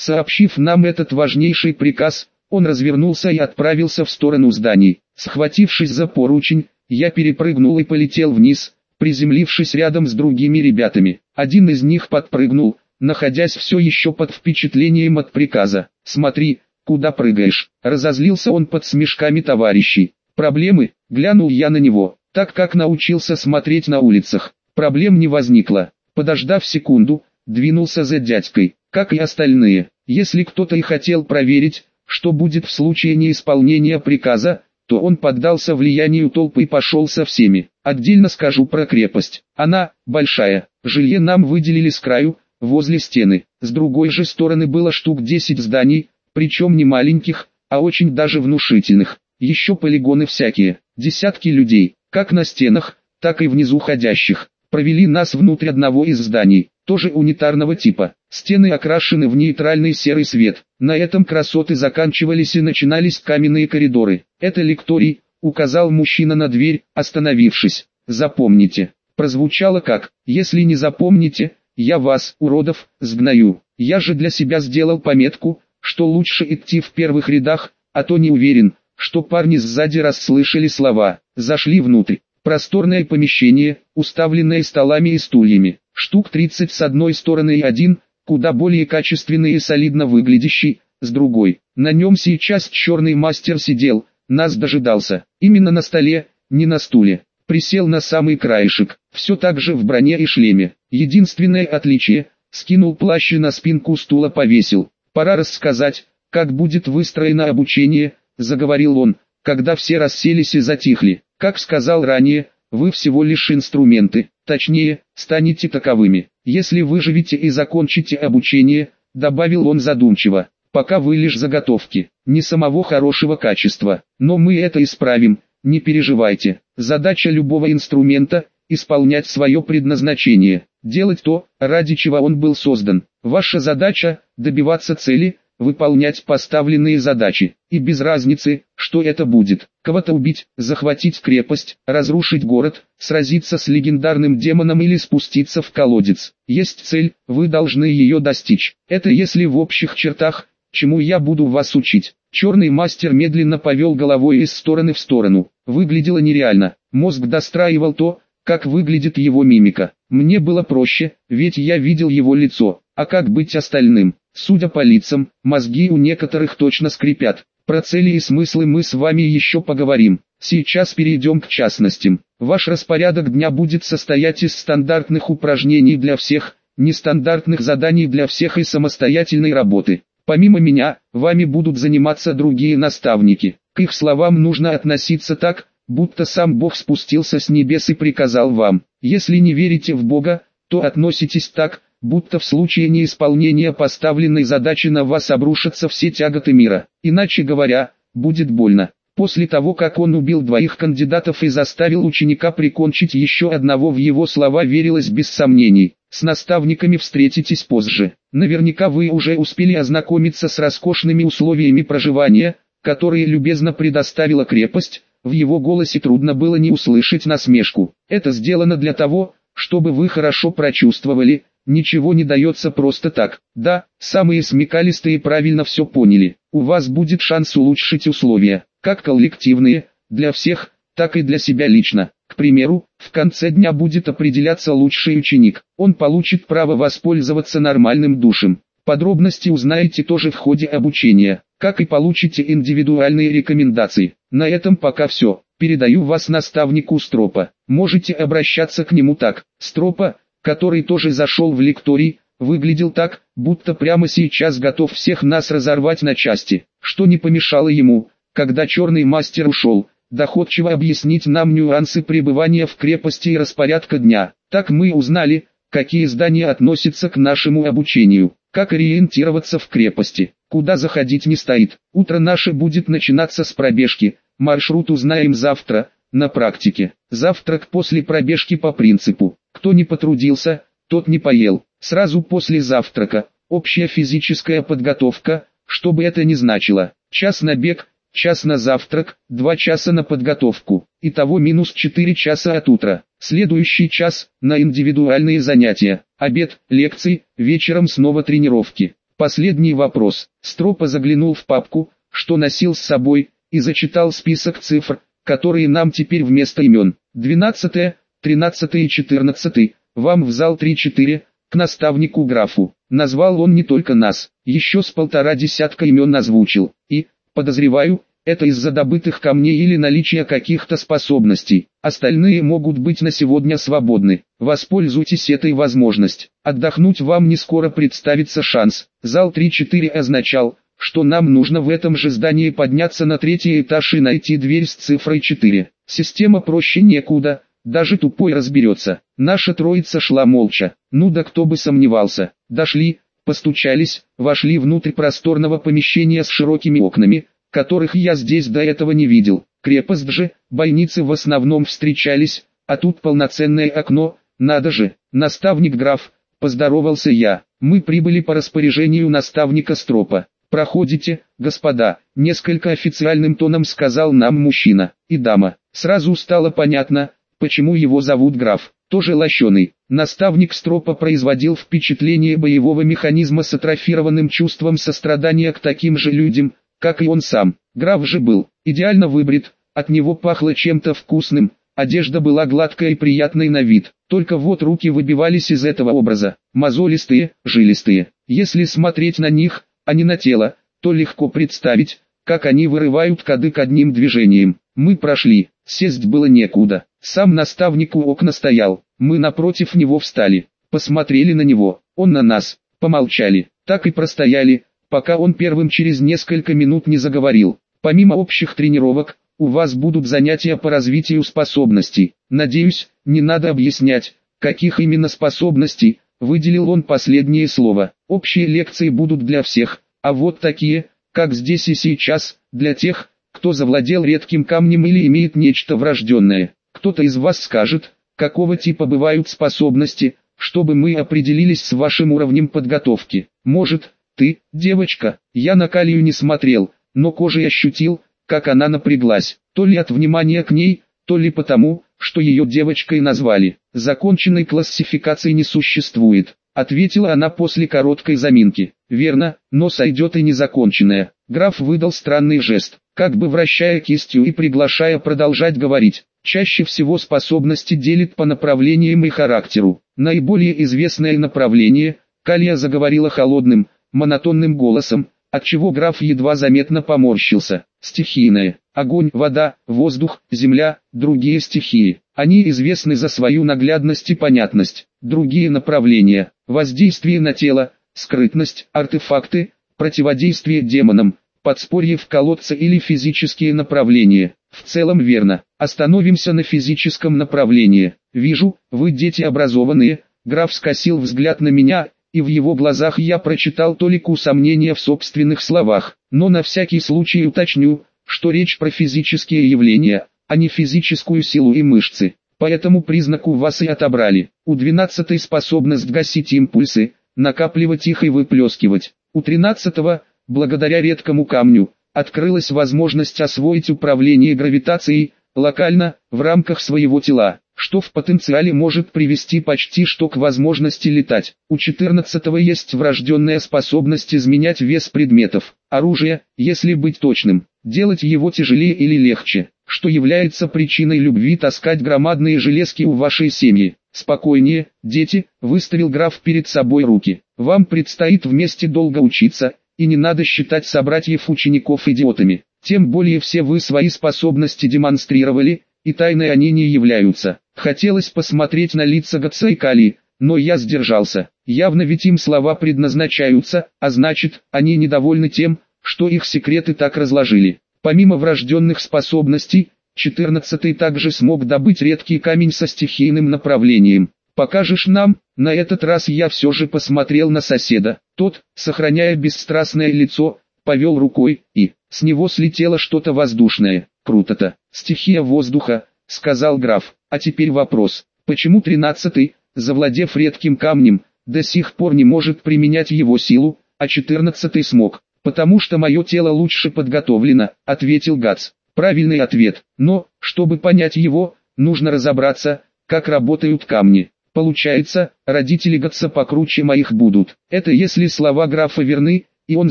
Сообщив нам этот важнейший приказ, он развернулся и отправился в сторону зданий. Схватившись за поручень, я перепрыгнул и полетел вниз, приземлившись рядом с другими ребятами. Один из них подпрыгнул, находясь все еще под впечатлением от приказа. «Смотри, куда прыгаешь?» Разозлился он под смешками товарищей. «Проблемы?» Глянул я на него, так как научился смотреть на улицах. Проблем не возникло. Подождав секунду, двинулся за дядькой, как и остальные. Если кто-то и хотел проверить, что будет в случае неисполнения приказа, то он поддался влиянию толпы и пошел со всеми. Отдельно скажу про крепость. Она, большая, жилье нам выделили с краю, возле стены. С другой же стороны было штук 10 зданий, причем не маленьких, а очень даже внушительных. Еще полигоны всякие, десятки людей, как на стенах, так и внизу ходящих. Провели нас внутрь одного из зданий, тоже унитарного типа. Стены окрашены в нейтральный серый свет. На этом красоты заканчивались и начинались каменные коридоры. Это лекторий, указал мужчина на дверь, остановившись. Запомните. Прозвучало как, если не запомните, я вас, уродов, сгною. Я же для себя сделал пометку, что лучше идти в первых рядах, а то не уверен, что парни сзади расслышали слова. Зашли внутрь. Просторное помещение, уставленное столами и стульями. Штук 30 с одной стороны и один, куда более качественный и солидно выглядящий, с другой. На нем сейчас черный мастер сидел, нас дожидался. Именно на столе, не на стуле. Присел на самый краешек, все так же в броне и шлеме. Единственное отличие, скинул плащ и на спинку стула повесил. Пора рассказать, как будет выстроено обучение, заговорил он, когда все расселись и затихли. Как сказал ранее, вы всего лишь инструменты, точнее, станете таковыми, если выживете и закончите обучение, добавил он задумчиво. Пока вы лишь заготовки, не самого хорошего качества, но мы это исправим, не переживайте. Задача любого инструмента – исполнять свое предназначение, делать то, ради чего он был создан. Ваша задача – добиваться цели, выполнять поставленные задачи, и без разницы, что это будет. Кого-то убить, захватить крепость, разрушить город, сразиться с легендарным демоном или спуститься в колодец. Есть цель, вы должны ее достичь. Это если в общих чертах, чему я буду вас учить. Черный мастер медленно повел головой из стороны в сторону. Выглядело нереально. Мозг достраивал то, как выглядит его мимика. Мне было проще, ведь я видел его лицо. А как быть остальным? Судя по лицам, мозги у некоторых точно скрипят. Про цели и смыслы мы с вами еще поговорим. Сейчас перейдем к частностям. Ваш распорядок дня будет состоять из стандартных упражнений для всех, нестандартных заданий для всех и самостоятельной работы. Помимо меня, вами будут заниматься другие наставники. К их словам нужно относиться так, будто сам Бог спустился с небес и приказал вам. Если не верите в Бога, то относитесь так, будто в случае неисполнения поставленной задачи на вас обрушатся все тяготы мира. Иначе говоря, будет больно. После того, как он убил двоих кандидатов и заставил ученика прикончить еще одного в его слова верилось без сомнений. С наставниками встретитесь позже. Наверняка вы уже успели ознакомиться с роскошными условиями проживания, которые любезно предоставила крепость, в его голосе трудно было не услышать насмешку. Это сделано для того, чтобы вы хорошо прочувствовали, Ничего не дается просто так. Да, самые смекалистые правильно все поняли. У вас будет шанс улучшить условия, как коллективные, для всех, так и для себя лично. К примеру, в конце дня будет определяться лучший ученик. Он получит право воспользоваться нормальным душем. Подробности узнаете тоже в ходе обучения, как и получите индивидуальные рекомендации. На этом пока все. Передаю вас наставнику Стропа. Можете обращаться к нему так. Стропа, который тоже зашел в лекторий, выглядел так, будто прямо сейчас готов всех нас разорвать на части, что не помешало ему, когда черный мастер ушел, доходчиво объяснить нам нюансы пребывания в крепости и распорядка дня. Так мы узнали, какие здания относятся к нашему обучению, как ориентироваться в крепости, куда заходить не стоит. Утро наше будет начинаться с пробежки, маршрут узнаем завтра, на практике. Завтрак после пробежки по принципу кто не потрудился, тот не поел. Сразу после завтрака, общая физическая подготовка, что бы это ни значило. Час на бег, час на завтрак, два часа на подготовку. Итого минус 4 часа от утра. Следующий час на индивидуальные занятия. Обед, лекции, вечером снова тренировки. Последний вопрос. Стропа заглянул в папку, что носил с собой, и зачитал список цифр, которые нам теперь вместо имен. 12, 13 и 14, вам в зал 3-4, к наставнику графу. Назвал он не только нас, еще с полтора десятка имен озвучил, и, подозреваю, это из-за добытых камней или наличия каких-то способностей. Остальные могут быть на сегодня свободны. Воспользуйтесь этой возможностью. Отдохнуть вам не скоро представится шанс. Зал 3-4 означал, что нам нужно в этом же здании подняться на третий этаж и найти дверь с цифрой 4. Система проще некуда, даже тупой разберется. Наша троица шла молча. Ну да кто бы сомневался. Дошли, постучались, вошли внутрь просторного помещения с широкими окнами, которых я здесь до этого не видел. Крепость же, бойницы в основном встречались, а тут полноценное окно, надо же, наставник граф, поздоровался я. Мы прибыли по распоряжению наставника Стропа. «Проходите, господа», — несколько официальным тоном сказал нам мужчина и дама. Сразу стало понятно, почему его зовут граф, тоже лощеный. Наставник Стропа производил впечатление боевого механизма с атрофированным чувством сострадания к таким же людям, как и он сам. Граф же был идеально выбрит, от него пахло чем-то вкусным, одежда была гладкая и приятной на вид, только вот руки выбивались из этого образа, мозолистые, жилистые. Если смотреть на них, а не на тело, то легко представить, как они вырывают кадык одним движением. Мы прошли, сесть было некуда. Сам наставник у окна стоял, мы напротив него встали, посмотрели на него, он на нас, помолчали, так и простояли, пока он первым через несколько минут не заговорил. Помимо общих тренировок, у вас будут занятия по развитию способностей. Надеюсь, не надо объяснять, каких именно способностей, выделил он последнее слово. Общие лекции будут для всех, а вот такие, как здесь и сейчас, для тех, кто завладел редким камнем или имеет нечто врожденное. Кто-то из вас скажет, какого типа бывают способности, чтобы мы определились с вашим уровнем подготовки. Может, ты, девочка, я на Калию не смотрел, но кожей ощутил, как она напряглась, то ли от внимания к ней, то ли потому, что ее девочкой назвали. Законченной классификации не существует, ответила она после короткой заминки. Верно, но сойдет и незаконченная. Граф выдал странный жест, как бы вращая кистью и приглашая продолжать говорить. Чаще всего способности делит по направлениям и характеру. Наиболее известное направление, Калия заговорила холодным, монотонным голосом, отчего граф едва заметно поморщился. Стихийное. Огонь, вода, воздух, земля, другие стихии. Они известны за свою наглядность и понятность. Другие направления. Воздействие на тело, скрытность, артефакты, противодействие демонам, подспорье в колодце или физические направления. В целом верно. Остановимся на физическом направлении. Вижу, вы дети образованные. Граф скосил взгляд на меня, и в его глазах я прочитал толику сомнения в собственных словах, но на всякий случай уточню, что речь про физические явления, а не физическую силу и мышцы. По этому признаку вас и отобрали. У двенадцатой способность гасить импульсы, накапливать их и выплескивать. У тринадцатого, благодаря редкому камню, открылась возможность освоить управление гравитацией, локально, в рамках своего тела что в потенциале может привести почти что к возможности летать. У 14-го есть врожденная способность изменять вес предметов, оружия, если быть точным, делать его тяжелее или легче, что является причиной любви таскать громадные железки у вашей семьи. Спокойнее, дети, выставил граф перед собой руки. Вам предстоит вместе долго учиться, и не надо считать собратьев-учеников идиотами. Тем более все вы свои способности демонстрировали, и тайной они не являются. Хотелось посмотреть на лица Гатса и Кали, но я сдержался. Явно ведь им слова предназначаются, а значит, они недовольны тем, что их секреты так разложили. Помимо врожденных способностей, 14-й также смог добыть редкий камень со стихийным направлением. «Покажешь нам?» На этот раз я все же посмотрел на соседа. Тот, сохраняя бесстрастное лицо, повел рукой, и с него слетело что-то воздушное. Круто-то. Стихия воздуха, сказал граф. А теперь вопрос. Почему тринадцатый, завладев редким камнем, до сих пор не может применять его силу, а четырнадцатый смог? Потому что мое тело лучше подготовлено, ответил Гац. Правильный ответ. Но, чтобы понять его, нужно разобраться, как работают камни. Получается, родители Гатса покруче моих будут. Это если слова графа верны, и он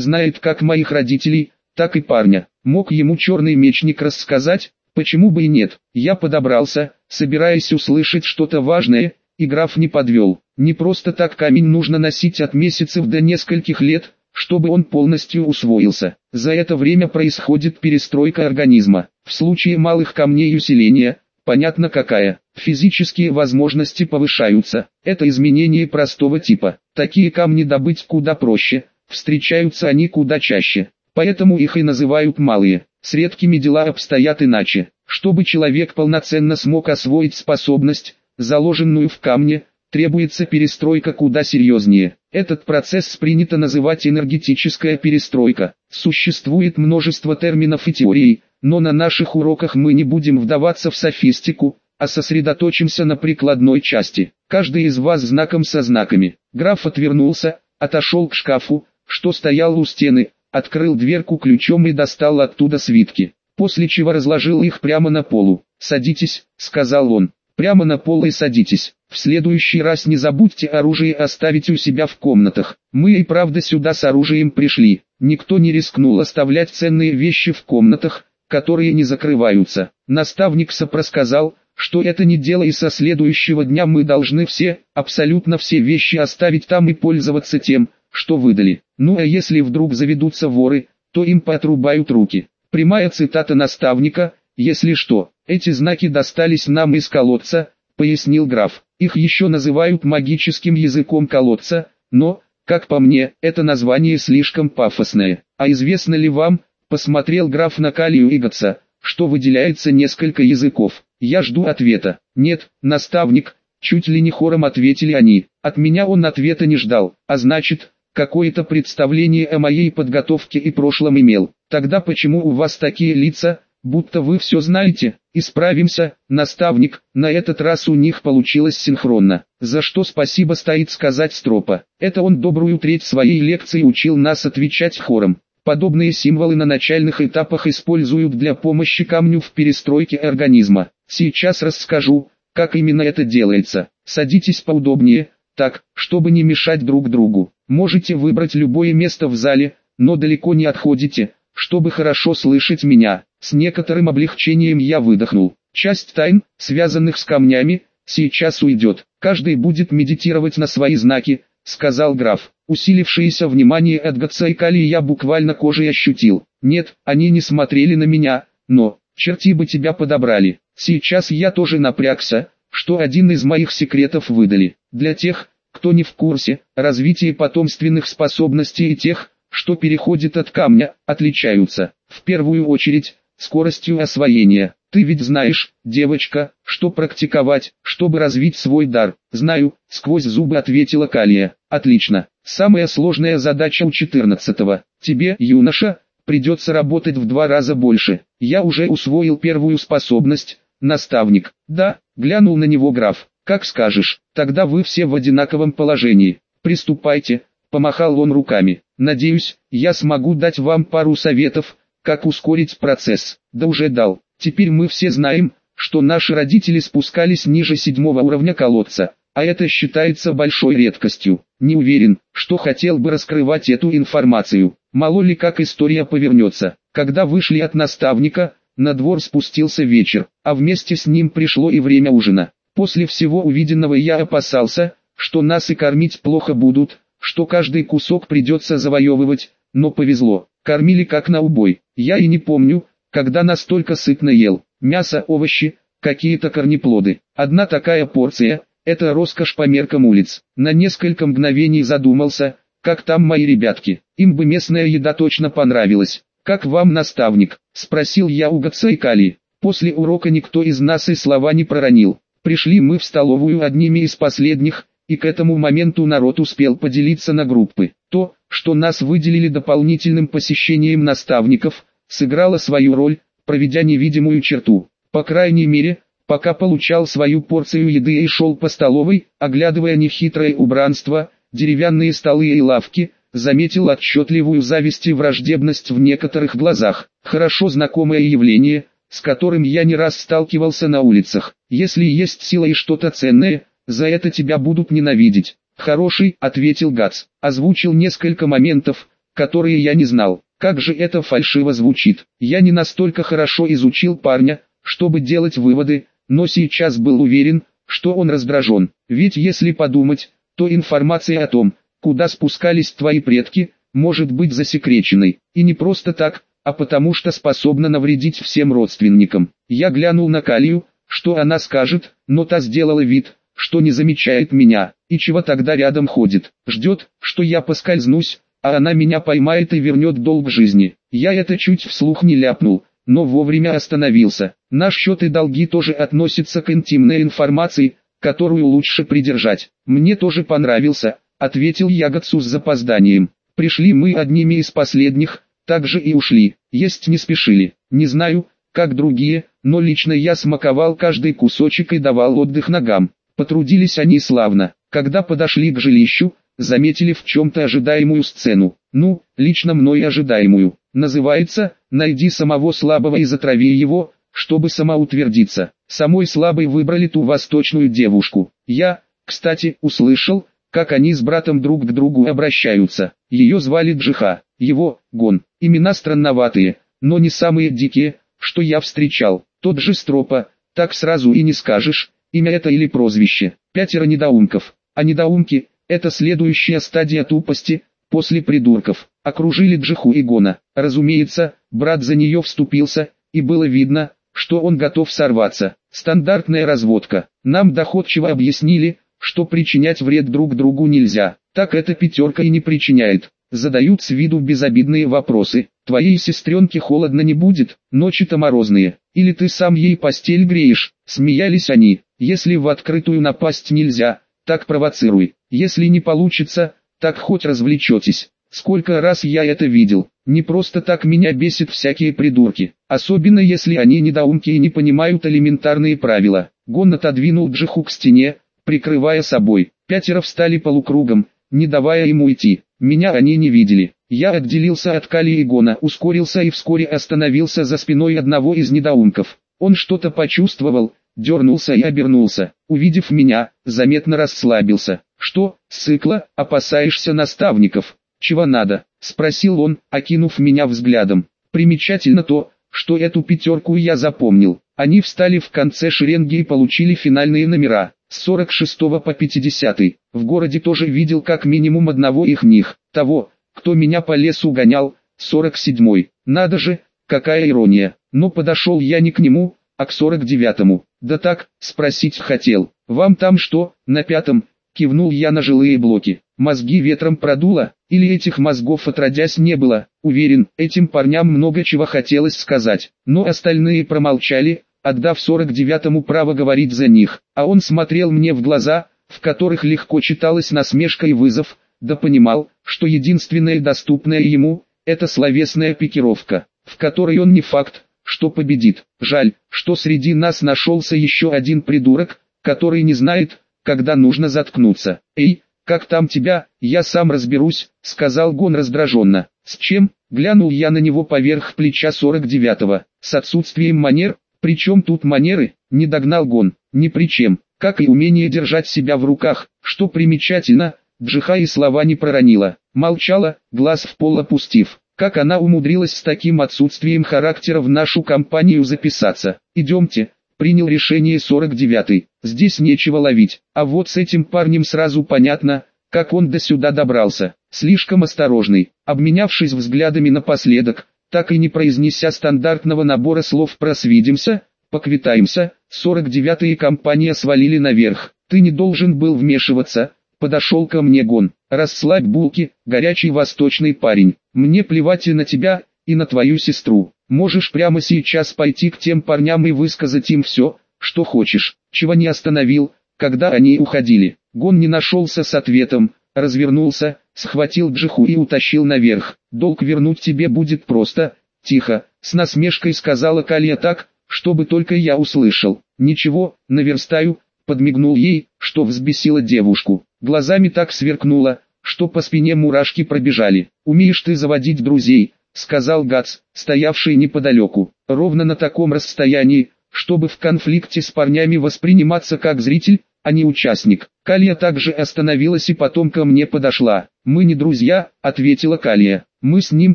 знает как моих родителей, так и парня. Мог ему черный мечник рассказать, почему бы и нет. Я подобрался, собираясь услышать что-то важное, и граф не подвел. Не просто так камень нужно носить от месяцев до нескольких лет, чтобы он полностью усвоился. За это время происходит перестройка организма. В случае малых камней усиления, понятно какая, физические возможности повышаются. Это изменение простого типа. Такие камни добыть куда проще, встречаются они куда чаще. Поэтому их и называют малые. С редкими дела обстоят иначе. Чтобы человек полноценно смог освоить способность, заложенную в камне, требуется перестройка куда серьезнее. Этот процесс принято называть энергетическая перестройка. Существует множество терминов и теорий, но на наших уроках мы не будем вдаваться в софистику, а сосредоточимся на прикладной части. Каждый из вас знаком со знаками. Граф отвернулся, отошел к шкафу, что стоял у стены, открыл дверку ключом и достал оттуда свитки, после чего разложил их прямо на полу. «Садитесь», — сказал он. Прямо на пол и садитесь. В следующий раз не забудьте оружие оставить у себя в комнатах. Мы и правда сюда с оружием пришли. Никто не рискнул оставлять ценные вещи в комнатах, которые не закрываются. Наставник сопросказал, что это не дело и со следующего дня мы должны все, абсолютно все вещи оставить там и пользоваться тем, что выдали. Ну а если вдруг заведутся воры, то им поотрубают руки. Прямая цитата наставника, если что. Эти знаки достались нам из колодца, пояснил граф. Их еще называют магическим языком колодца, но, как по мне, это название слишком пафосное. А известно ли вам, посмотрел граф на Калию Иготса, что выделяется несколько языков? Я жду ответа. Нет, наставник, чуть ли не хором ответили они. От меня он ответа не ждал, а значит, какое-то представление о моей подготовке и прошлом имел. Тогда почему у вас такие лица, будто вы все знаете, исправимся, наставник, на этот раз у них получилось синхронно, за что спасибо стоит сказать Стропа. Это он добрую треть своей лекции учил нас отвечать хором. Подобные символы на начальных этапах используют для помощи камню в перестройке организма. Сейчас расскажу, как именно это делается. Садитесь поудобнее, так, чтобы не мешать друг другу. Можете выбрать любое место в зале, но далеко не отходите, чтобы хорошо слышать меня. С некоторым облегчением я выдохнул. Часть тайн, связанных с камнями, сейчас уйдет. Каждый будет медитировать на свои знаки, сказал граф. Усилившееся внимание от Гатса и Кали я буквально кожей ощутил. Нет, они не смотрели на меня, но, черти бы тебя подобрали. Сейчас я тоже напрягся, что один из моих секретов выдали. Для тех, кто не в курсе, развитие потомственных способностей и тех, что переходит от камня, отличаются. В первую очередь, скоростью освоения. Ты ведь знаешь, девочка, что практиковать, чтобы развить свой дар. Знаю, сквозь зубы ответила Калия. Отлично. Самая сложная задача у 14-го. Тебе, юноша, придется работать в два раза больше. Я уже усвоил первую способность, наставник. Да, глянул на него граф. Как скажешь, тогда вы все в одинаковом положении. Приступайте, помахал он руками. Надеюсь, я смогу дать вам пару советов, как ускорить процесс? Да уже дал. Теперь мы все знаем, что наши родители спускались ниже седьмого уровня колодца, а это считается большой редкостью. Не уверен, что хотел бы раскрывать эту информацию. Мало ли как история повернется. Когда вышли от наставника, на двор спустился вечер, а вместе с ним пришло и время ужина. После всего увиденного я опасался, что нас и кормить плохо будут, что каждый кусок придется завоевывать, но повезло. Кормили как на убой. Я и не помню, когда настолько сытно ел. Мясо, овощи, какие-то корнеплоды. Одна такая порция – это роскошь по меркам улиц. На несколько мгновений задумался, как там мои ребятки. Им бы местная еда точно понравилась. «Как вам наставник?» – спросил я у Гатса и Кали. После урока никто из нас и слова не проронил. Пришли мы в столовую одними из последних, и к этому моменту народ успел поделиться на группы. То, что нас выделили дополнительным посещением наставников, сыграло свою роль, проведя невидимую черту. По крайней мере, пока получал свою порцию еды и шел по столовой, оглядывая нехитрое убранство, деревянные столы и лавки, заметил отчетливую зависть и враждебность в некоторых глазах. Хорошо знакомое явление, с которым я не раз сталкивался на улицах. Если есть сила и что-то ценное, за это тебя будут ненавидеть. Хороший, ответил Гац, озвучил несколько моментов, которые я не знал. Как же это фальшиво звучит. Я не настолько хорошо изучил парня, чтобы делать выводы, но сейчас был уверен, что он раздражен. Ведь если подумать, то информация о том, куда спускались твои предки, может быть засекреченной. И не просто так, а потому что способна навредить всем родственникам. Я глянул на Калию, что она скажет, но та сделала вид, что не замечает меня, и чего тогда рядом ходит, ждет, что я поскользнусь, а она меня поймает и вернет долг жизни. Я это чуть вслух не ляпнул, но вовремя остановился. Наш счет и долги тоже относятся к интимной информации, которую лучше придержать. Мне тоже понравился, ответил Ягодцу с запозданием. Пришли мы одними из последних, так же и ушли, есть не спешили. Не знаю, как другие, но лично я смаковал каждый кусочек и давал отдых ногам. Потрудились они славно. Когда подошли к жилищу, заметили в чем-то ожидаемую сцену. Ну, лично мной ожидаемую. Называется «Найди самого слабого и затрави его», чтобы самоутвердиться. Самой слабой выбрали ту восточную девушку. Я, кстати, услышал, как они с братом друг к другу обращаются. Ее звали Джиха, его – Гон. Имена странноватые, но не самые дикие, что я встречал. Тот же Стропа, так сразу и не скажешь, имя это или прозвище. Пятеро недоумков. А недоумки – это следующая стадия тупости, после придурков. Окружили Джиху и Гона. Разумеется, брат за нее вступился, и было видно, что он готов сорваться. Стандартная разводка. Нам доходчиво объяснили, что причинять вред друг другу нельзя. Так эта пятерка и не причиняет. Задают с виду безобидные вопросы. Твоей сестренке холодно не будет, ночи-то морозные. Или ты сам ей постель греешь. Смеялись они. Если в открытую напасть нельзя, так провоцируй. Если не получится, так хоть развлечетесь. Сколько раз я это видел. Не просто так меня бесит всякие придурки. Особенно если они недоумки и не понимают элементарные правила. Гон отодвинул Джиху к стене, прикрывая собой. Пятеро встали полукругом, не давая ему идти. Меня они не видели. Я отделился от Кали ускорился и вскоре остановился за спиной одного из недоумков. Он что-то почувствовал, дернулся и обернулся. Увидев меня, заметно расслабился. «Что, Сыкла, опасаешься наставников? Чего надо?» – спросил он, окинув меня взглядом. Примечательно то, что эту пятерку я запомнил. Они встали в конце шеренги и получили финальные номера. С 46 по 50. В городе тоже видел как минимум одного их них, того, кто меня по лесу гонял, 47. Надо же, какая ирония. Но подошел я не к нему, а к 49-му. Да так, спросить хотел. Вам там что, на пятом? Кивнул я на жилые блоки. Мозги ветром продуло, или этих мозгов отродясь не было. Уверен, этим парням много чего хотелось сказать. Но остальные промолчали, отдав 49-му право говорить за них, а он смотрел мне в глаза, в которых легко читалась насмешка и вызов, да понимал, что единственное доступное ему, это словесная пикировка, в которой он не факт, что победит. Жаль, что среди нас нашелся еще один придурок, который не знает, когда нужно заткнуться. «Эй, как там тебя, я сам разберусь», — сказал Гон раздраженно. «С чем?» — глянул я на него поверх плеча 49-го. «С отсутствием манер, причем тут манеры, не догнал гон, ни при чем, как и умение держать себя в руках, что примечательно, Джиха и слова не проронила, молчала, глаз в пол опустив. Как она умудрилась с таким отсутствием характера в нашу компанию записаться? Идемте, принял решение 49-й, здесь нечего ловить, а вот с этим парнем сразу понятно, как он до сюда добрался, слишком осторожный, обменявшись взглядами напоследок, так и не произнеся стандартного набора слов про «свидимся», «поквитаемся», 49-е компания свалили наверх. «Ты не должен был вмешиваться», подошел ко мне Гон. «Расслабь булки, горячий восточный парень. Мне плевать и на тебя, и на твою сестру. Можешь прямо сейчас пойти к тем парням и высказать им все, что хочешь, чего не остановил, когда они уходили». Гон не нашелся с ответом, развернулся, схватил Джиху и утащил наверх. «Долг вернуть тебе будет просто, тихо», с насмешкой сказала Калия так, чтобы только я услышал. «Ничего, наверстаю», подмигнул ей, что взбесило девушку. Глазами так сверкнуло, что по спине мурашки пробежали. «Умеешь ты заводить друзей», сказал Гац, стоявший неподалеку, ровно на таком расстоянии, чтобы в конфликте с парнями восприниматься как зритель, а не участник. Калия также остановилась и потом ко мне подошла. «Мы не друзья», — ответила Калия. «Мы с ним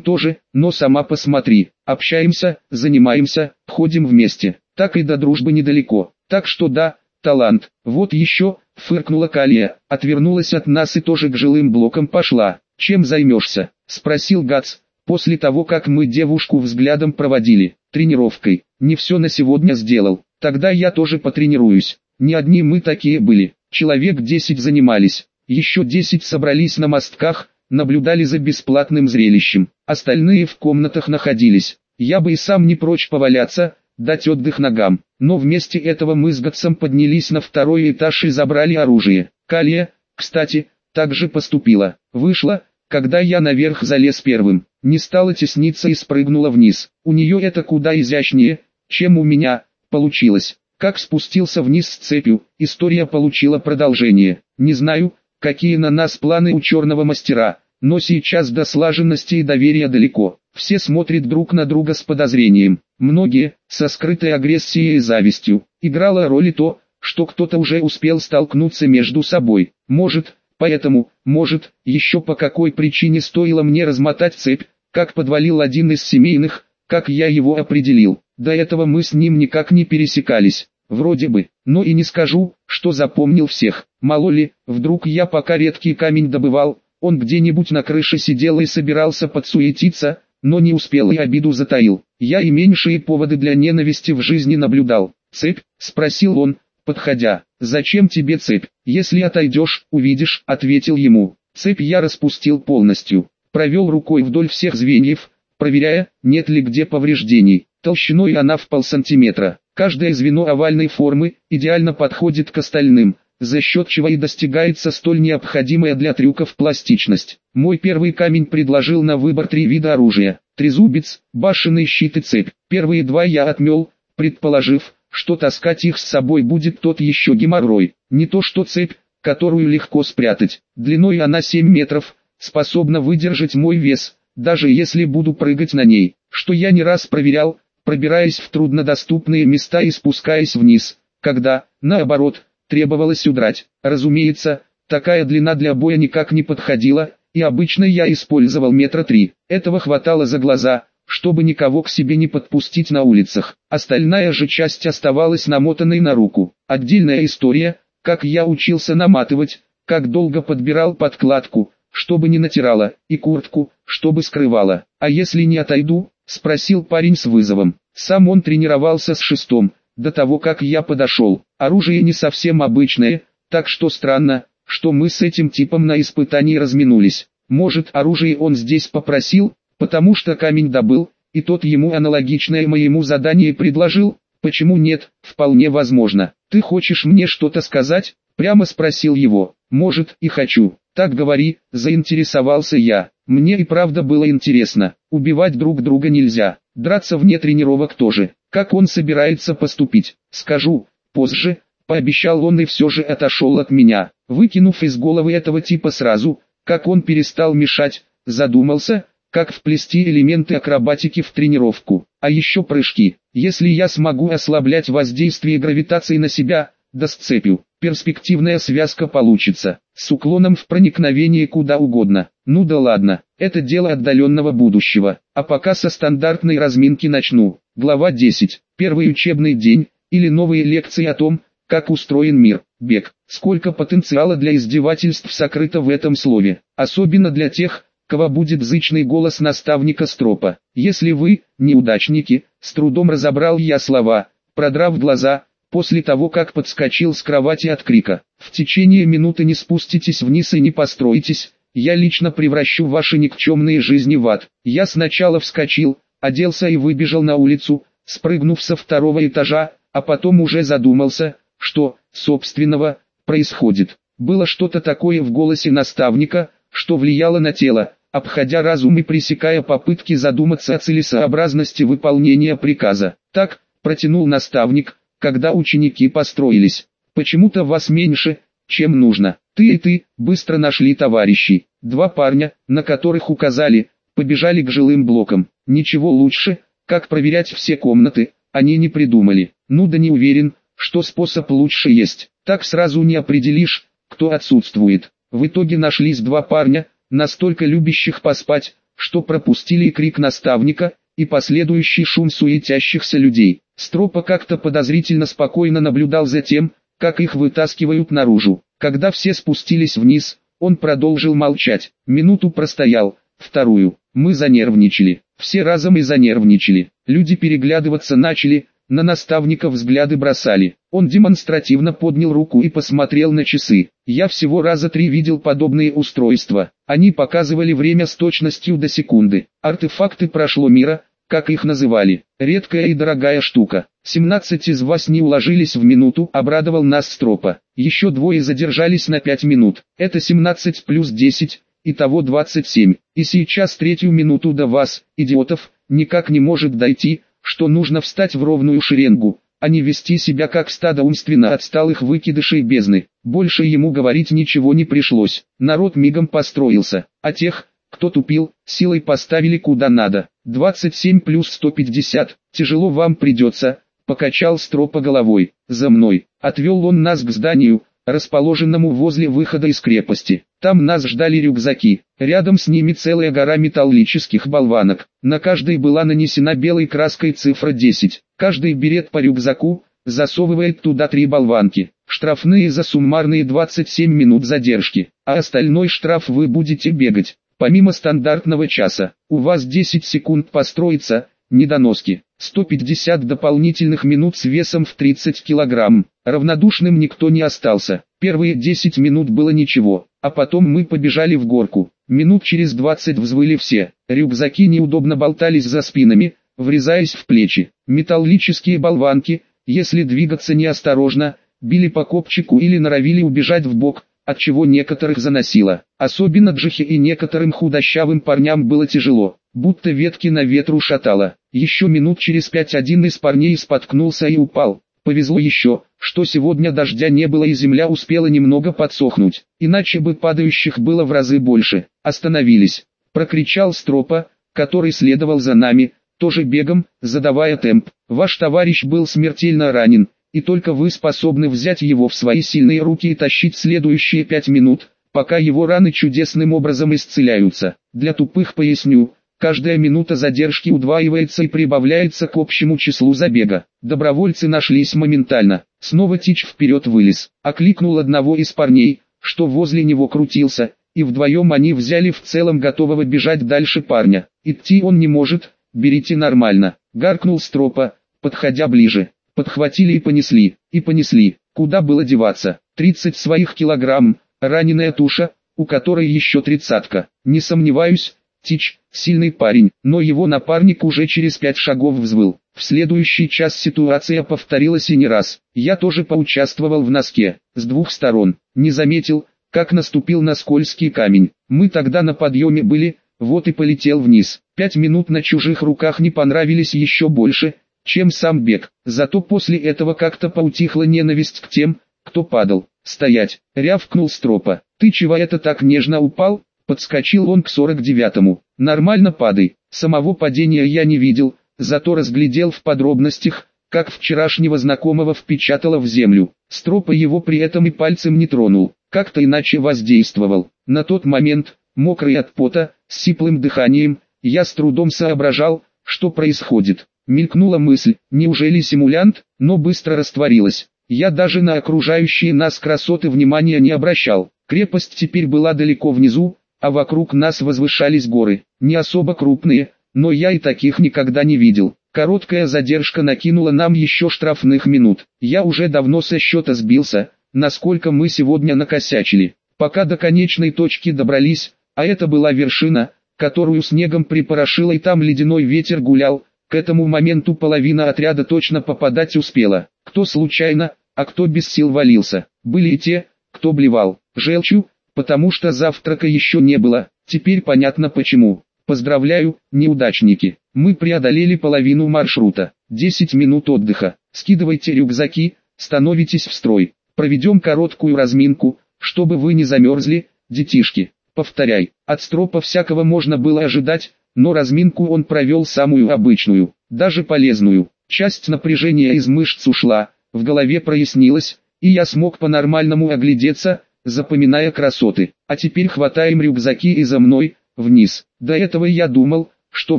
тоже, но сама посмотри. Общаемся, занимаемся, ходим вместе. Так и до дружбы недалеко. Так что да, талант. Вот еще, фыркнула Калия, отвернулась от нас и тоже к жилым блокам пошла. Чем займешься? Спросил Гац, после того как мы девушку взглядом проводили. Тренировкой. Не все на сегодня сделал. Тогда я тоже потренируюсь. Не одни мы такие были. Человек 10 занимались. Еще 10 собрались на мостках, наблюдали за бесплатным зрелищем. Остальные в комнатах находились. Я бы и сам не прочь поваляться, дать отдых ногам. Но вместе этого мы с Гатсом поднялись на второй этаж и забрали оружие. Калия, кстати, также поступила. Вышла, когда я наверх залез первым. Не стала тесниться и спрыгнула вниз. У нее это куда изящнее, чем у меня, получилось. Как спустился вниз с цепью, история получила продолжение. Не знаю, какие на нас планы у черного мастера, но сейчас до слаженности и доверия далеко. Все смотрят друг на друга с подозрением. Многие, со скрытой агрессией и завистью. Играло роль и то, что кто-то уже успел столкнуться между собой. Может, поэтому, может, еще по какой причине стоило мне размотать цепь, как подвалил один из семейных, как я его определил. До этого мы с ним никак не пересекались. Вроде бы, но и не скажу, что запомнил всех. Мало ли, вдруг я пока редкий камень добывал, он где-нибудь на крыше сидел и собирался подсуетиться, но не успел и обиду затаил. Я и меньшие поводы для ненависти в жизни наблюдал. «Цепь?» – спросил он, подходя. «Зачем тебе цепь? Если отойдешь, увидишь», – ответил ему. Цепь я распустил полностью. Провел рукой вдоль всех звеньев, проверяя, нет ли где повреждений. Толщиной она в полсантиметра. Каждое звено овальной формы идеально подходит к остальным, за счет чего и достигается столь необходимая для трюков пластичность. Мой первый камень предложил на выбор три вида оружия. Трезубец, башенный щит и цепь. Первые два я отмел, предположив, что таскать их с собой будет тот еще геморрой. Не то что цепь, которую легко спрятать. Длиной она 7 метров, способна выдержать мой вес, даже если буду прыгать на ней, что я не раз проверял, пробираясь в труднодоступные места и спускаясь вниз, когда, наоборот, требовалось удрать. Разумеется, такая длина для боя никак не подходила, и обычно я использовал метра три. Этого хватало за глаза, чтобы никого к себе не подпустить на улицах. Остальная же часть оставалась намотанной на руку. Отдельная история, как я учился наматывать, как долго подбирал подкладку, чтобы не натирала, и куртку, чтобы скрывала. А если не отойду, спросил парень с вызовом. Сам он тренировался с шестом, до того как я подошел. Оружие не совсем обычное, так что странно, что мы с этим типом на испытании разминулись. Может оружие он здесь попросил, потому что камень добыл, и тот ему аналогичное моему задание предложил, почему нет, вполне возможно. Ты хочешь мне что-то сказать? Прямо спросил его. Может и хочу. Так говори, заинтересовался я. Мне и правда было интересно. Убивать друг друга нельзя. Драться вне тренировок тоже. Как он собирается поступить? Скажу, позже, пообещал он и все же отошел от меня. Выкинув из головы этого типа сразу, как он перестал мешать, задумался, как вплести элементы акробатики в тренировку. А еще прыжки. Если я смогу ослаблять воздействие гравитации на себя, да с цепью, перспективная связка получится, с уклоном в проникновении куда угодно. Ну да ладно, это дело отдаленного будущего, а пока со стандартной разминки начну. Глава 10. Первый учебный день, или новые лекции о том, как устроен мир. Бег. Сколько потенциала для издевательств сокрыто в этом слове, особенно для тех, кого будет зычный голос наставника Стропа. Если вы, неудачники, с трудом разобрал я слова, продрав глаза, после того как подскочил с кровати от крика. В течение минуты не спуститесь вниз и не построитесь, я лично превращу ваши никчемные жизни в ад. Я сначала вскочил, оделся и выбежал на улицу, спрыгнув со второго этажа, а потом уже задумался, что, собственного, происходит. Было что-то такое в голосе наставника, что влияло на тело, обходя разум и пресекая попытки задуматься о целесообразности выполнения приказа. Так, протянул наставник, когда ученики построились. Почему-то вас меньше, чем нужно. Ты и ты, быстро нашли товарищей. Два парня, на которых указали, побежали к жилым блокам. Ничего лучше, как проверять все комнаты, они не придумали. Ну да не уверен, что способ лучше есть. Так сразу не определишь, кто отсутствует. В итоге нашлись два парня, настолько любящих поспать, что пропустили крик наставника, и последующий шум суетящихся людей. Стропа как-то подозрительно спокойно наблюдал за тем, как их вытаскивают наружу. Когда все спустились вниз, он продолжил молчать. Минуту простоял, вторую. Мы занервничали. Все разом и занервничали. Люди переглядываться начали, на наставника взгляды бросали. Он демонстративно поднял руку и посмотрел на часы. Я всего раза три видел подобные устройства. Они показывали время с точностью до секунды. Артефакты прошло мира, как их называли. Редкая и дорогая штука. 17 из вас не уложились в минуту, обрадовал нас Стропа. Еще двое задержались на 5 минут. Это 17 плюс 10, итого 27. И сейчас третью минуту до вас, идиотов, никак не может дойти, что нужно встать в ровную шеренгу, а не вести себя как стадо умственно отсталых выкидышей бездны. Больше ему говорить ничего не пришлось. Народ мигом построился, а тех, кто тупил, силой поставили куда надо. 27 плюс 150, тяжело вам придется, покачал стропа головой. За мной, отвел он нас к зданию, расположенному возле выхода из крепости. Там нас ждали рюкзаки, рядом с ними целая гора металлических болванок. На каждой была нанесена белой краской цифра 10. Каждый берет по рюкзаку, засовывает туда три болванки. Штрафные за суммарные 27 минут задержки, а остальной штраф вы будете бегать. Помимо стандартного часа, у вас 10 секунд построиться, недоноски. 150 дополнительных минут с весом в 30 килограмм. Равнодушным никто не остался. Первые 10 минут было ничего, а потом мы побежали в горку. Минут через 20 взвыли все. Рюкзаки неудобно болтались за спинами, врезаясь в плечи. Металлические болванки, если двигаться неосторожно, били по копчику или норовили убежать в бок, от чего некоторых заносило. Особенно Джихе и некоторым худощавым парням было тяжело, будто ветки на ветру шатало. Еще минут через пять один из парней споткнулся и упал. Повезло еще, что сегодня дождя не было и земля успела немного подсохнуть, иначе бы падающих было в разы больше. Остановились, прокричал Стропа, который следовал за нами, тоже бегом, задавая темп. Ваш товарищ был смертельно ранен, и только вы способны взять его в свои сильные руки и тащить следующие пять минут, пока его раны чудесным образом исцеляются. Для тупых поясню, каждая минута задержки удваивается и прибавляется к общему числу забега. Добровольцы нашлись моментально. Снова Тич вперед вылез, окликнул одного из парней, что возле него крутился, и вдвоем они взяли в целом готового бежать дальше парня. Идти он не может, берите нормально, гаркнул Стропа, подходя ближе подхватили и понесли, и понесли, куда было деваться, 30 своих килограмм, раненая туша, у которой еще тридцатка, не сомневаюсь, Тич, сильный парень, но его напарник уже через пять шагов взвыл. В следующий час ситуация повторилась и не раз. Я тоже поучаствовал в носке, с двух сторон. Не заметил, как наступил на скользкий камень. Мы тогда на подъеме были, вот и полетел вниз. Пять минут на чужих руках не понравились еще больше, чем сам бег. Зато после этого как-то поутихла ненависть к тем, кто падал. «Стоять!» — рявкнул Стропа. «Ты чего это так нежно упал?» Подскочил он к сорок девятому. «Нормально падай». Самого падения я не видел, зато разглядел в подробностях, как вчерашнего знакомого впечатало в землю. Стропа его при этом и пальцем не тронул, как-то иначе воздействовал. На тот момент, мокрый от пота, с сиплым дыханием, я с трудом соображал, что происходит. Мелькнула мысль, неужели симулянт, но быстро растворилась. Я даже на окружающие нас красоты внимания не обращал. Крепость теперь была далеко внизу, а вокруг нас возвышались горы, не особо крупные, но я и таких никогда не видел. Короткая задержка накинула нам еще штрафных минут. Я уже давно со счета сбился, насколько мы сегодня накосячили. Пока до конечной точки добрались, а это была вершина, которую снегом припорошило и там ледяной ветер гулял, к этому моменту половина отряда точно попадать успела. Кто случайно, а кто без сил валился. Были и те, кто блевал, желчью, потому что завтрака еще не было. Теперь понятно почему. Поздравляю, неудачники. Мы преодолели половину маршрута. 10 минут отдыха. Скидывайте рюкзаки, становитесь в строй. Проведем короткую разминку, чтобы вы не замерзли, детишки. Повторяй, от стропа всякого можно было ожидать, но разминку он провел самую обычную, даже полезную. Часть напряжения из мышц ушла, в голове прояснилось, и я смог по-нормальному оглядеться, запоминая красоты. А теперь хватаем рюкзаки и за мной, вниз. До этого я думал, что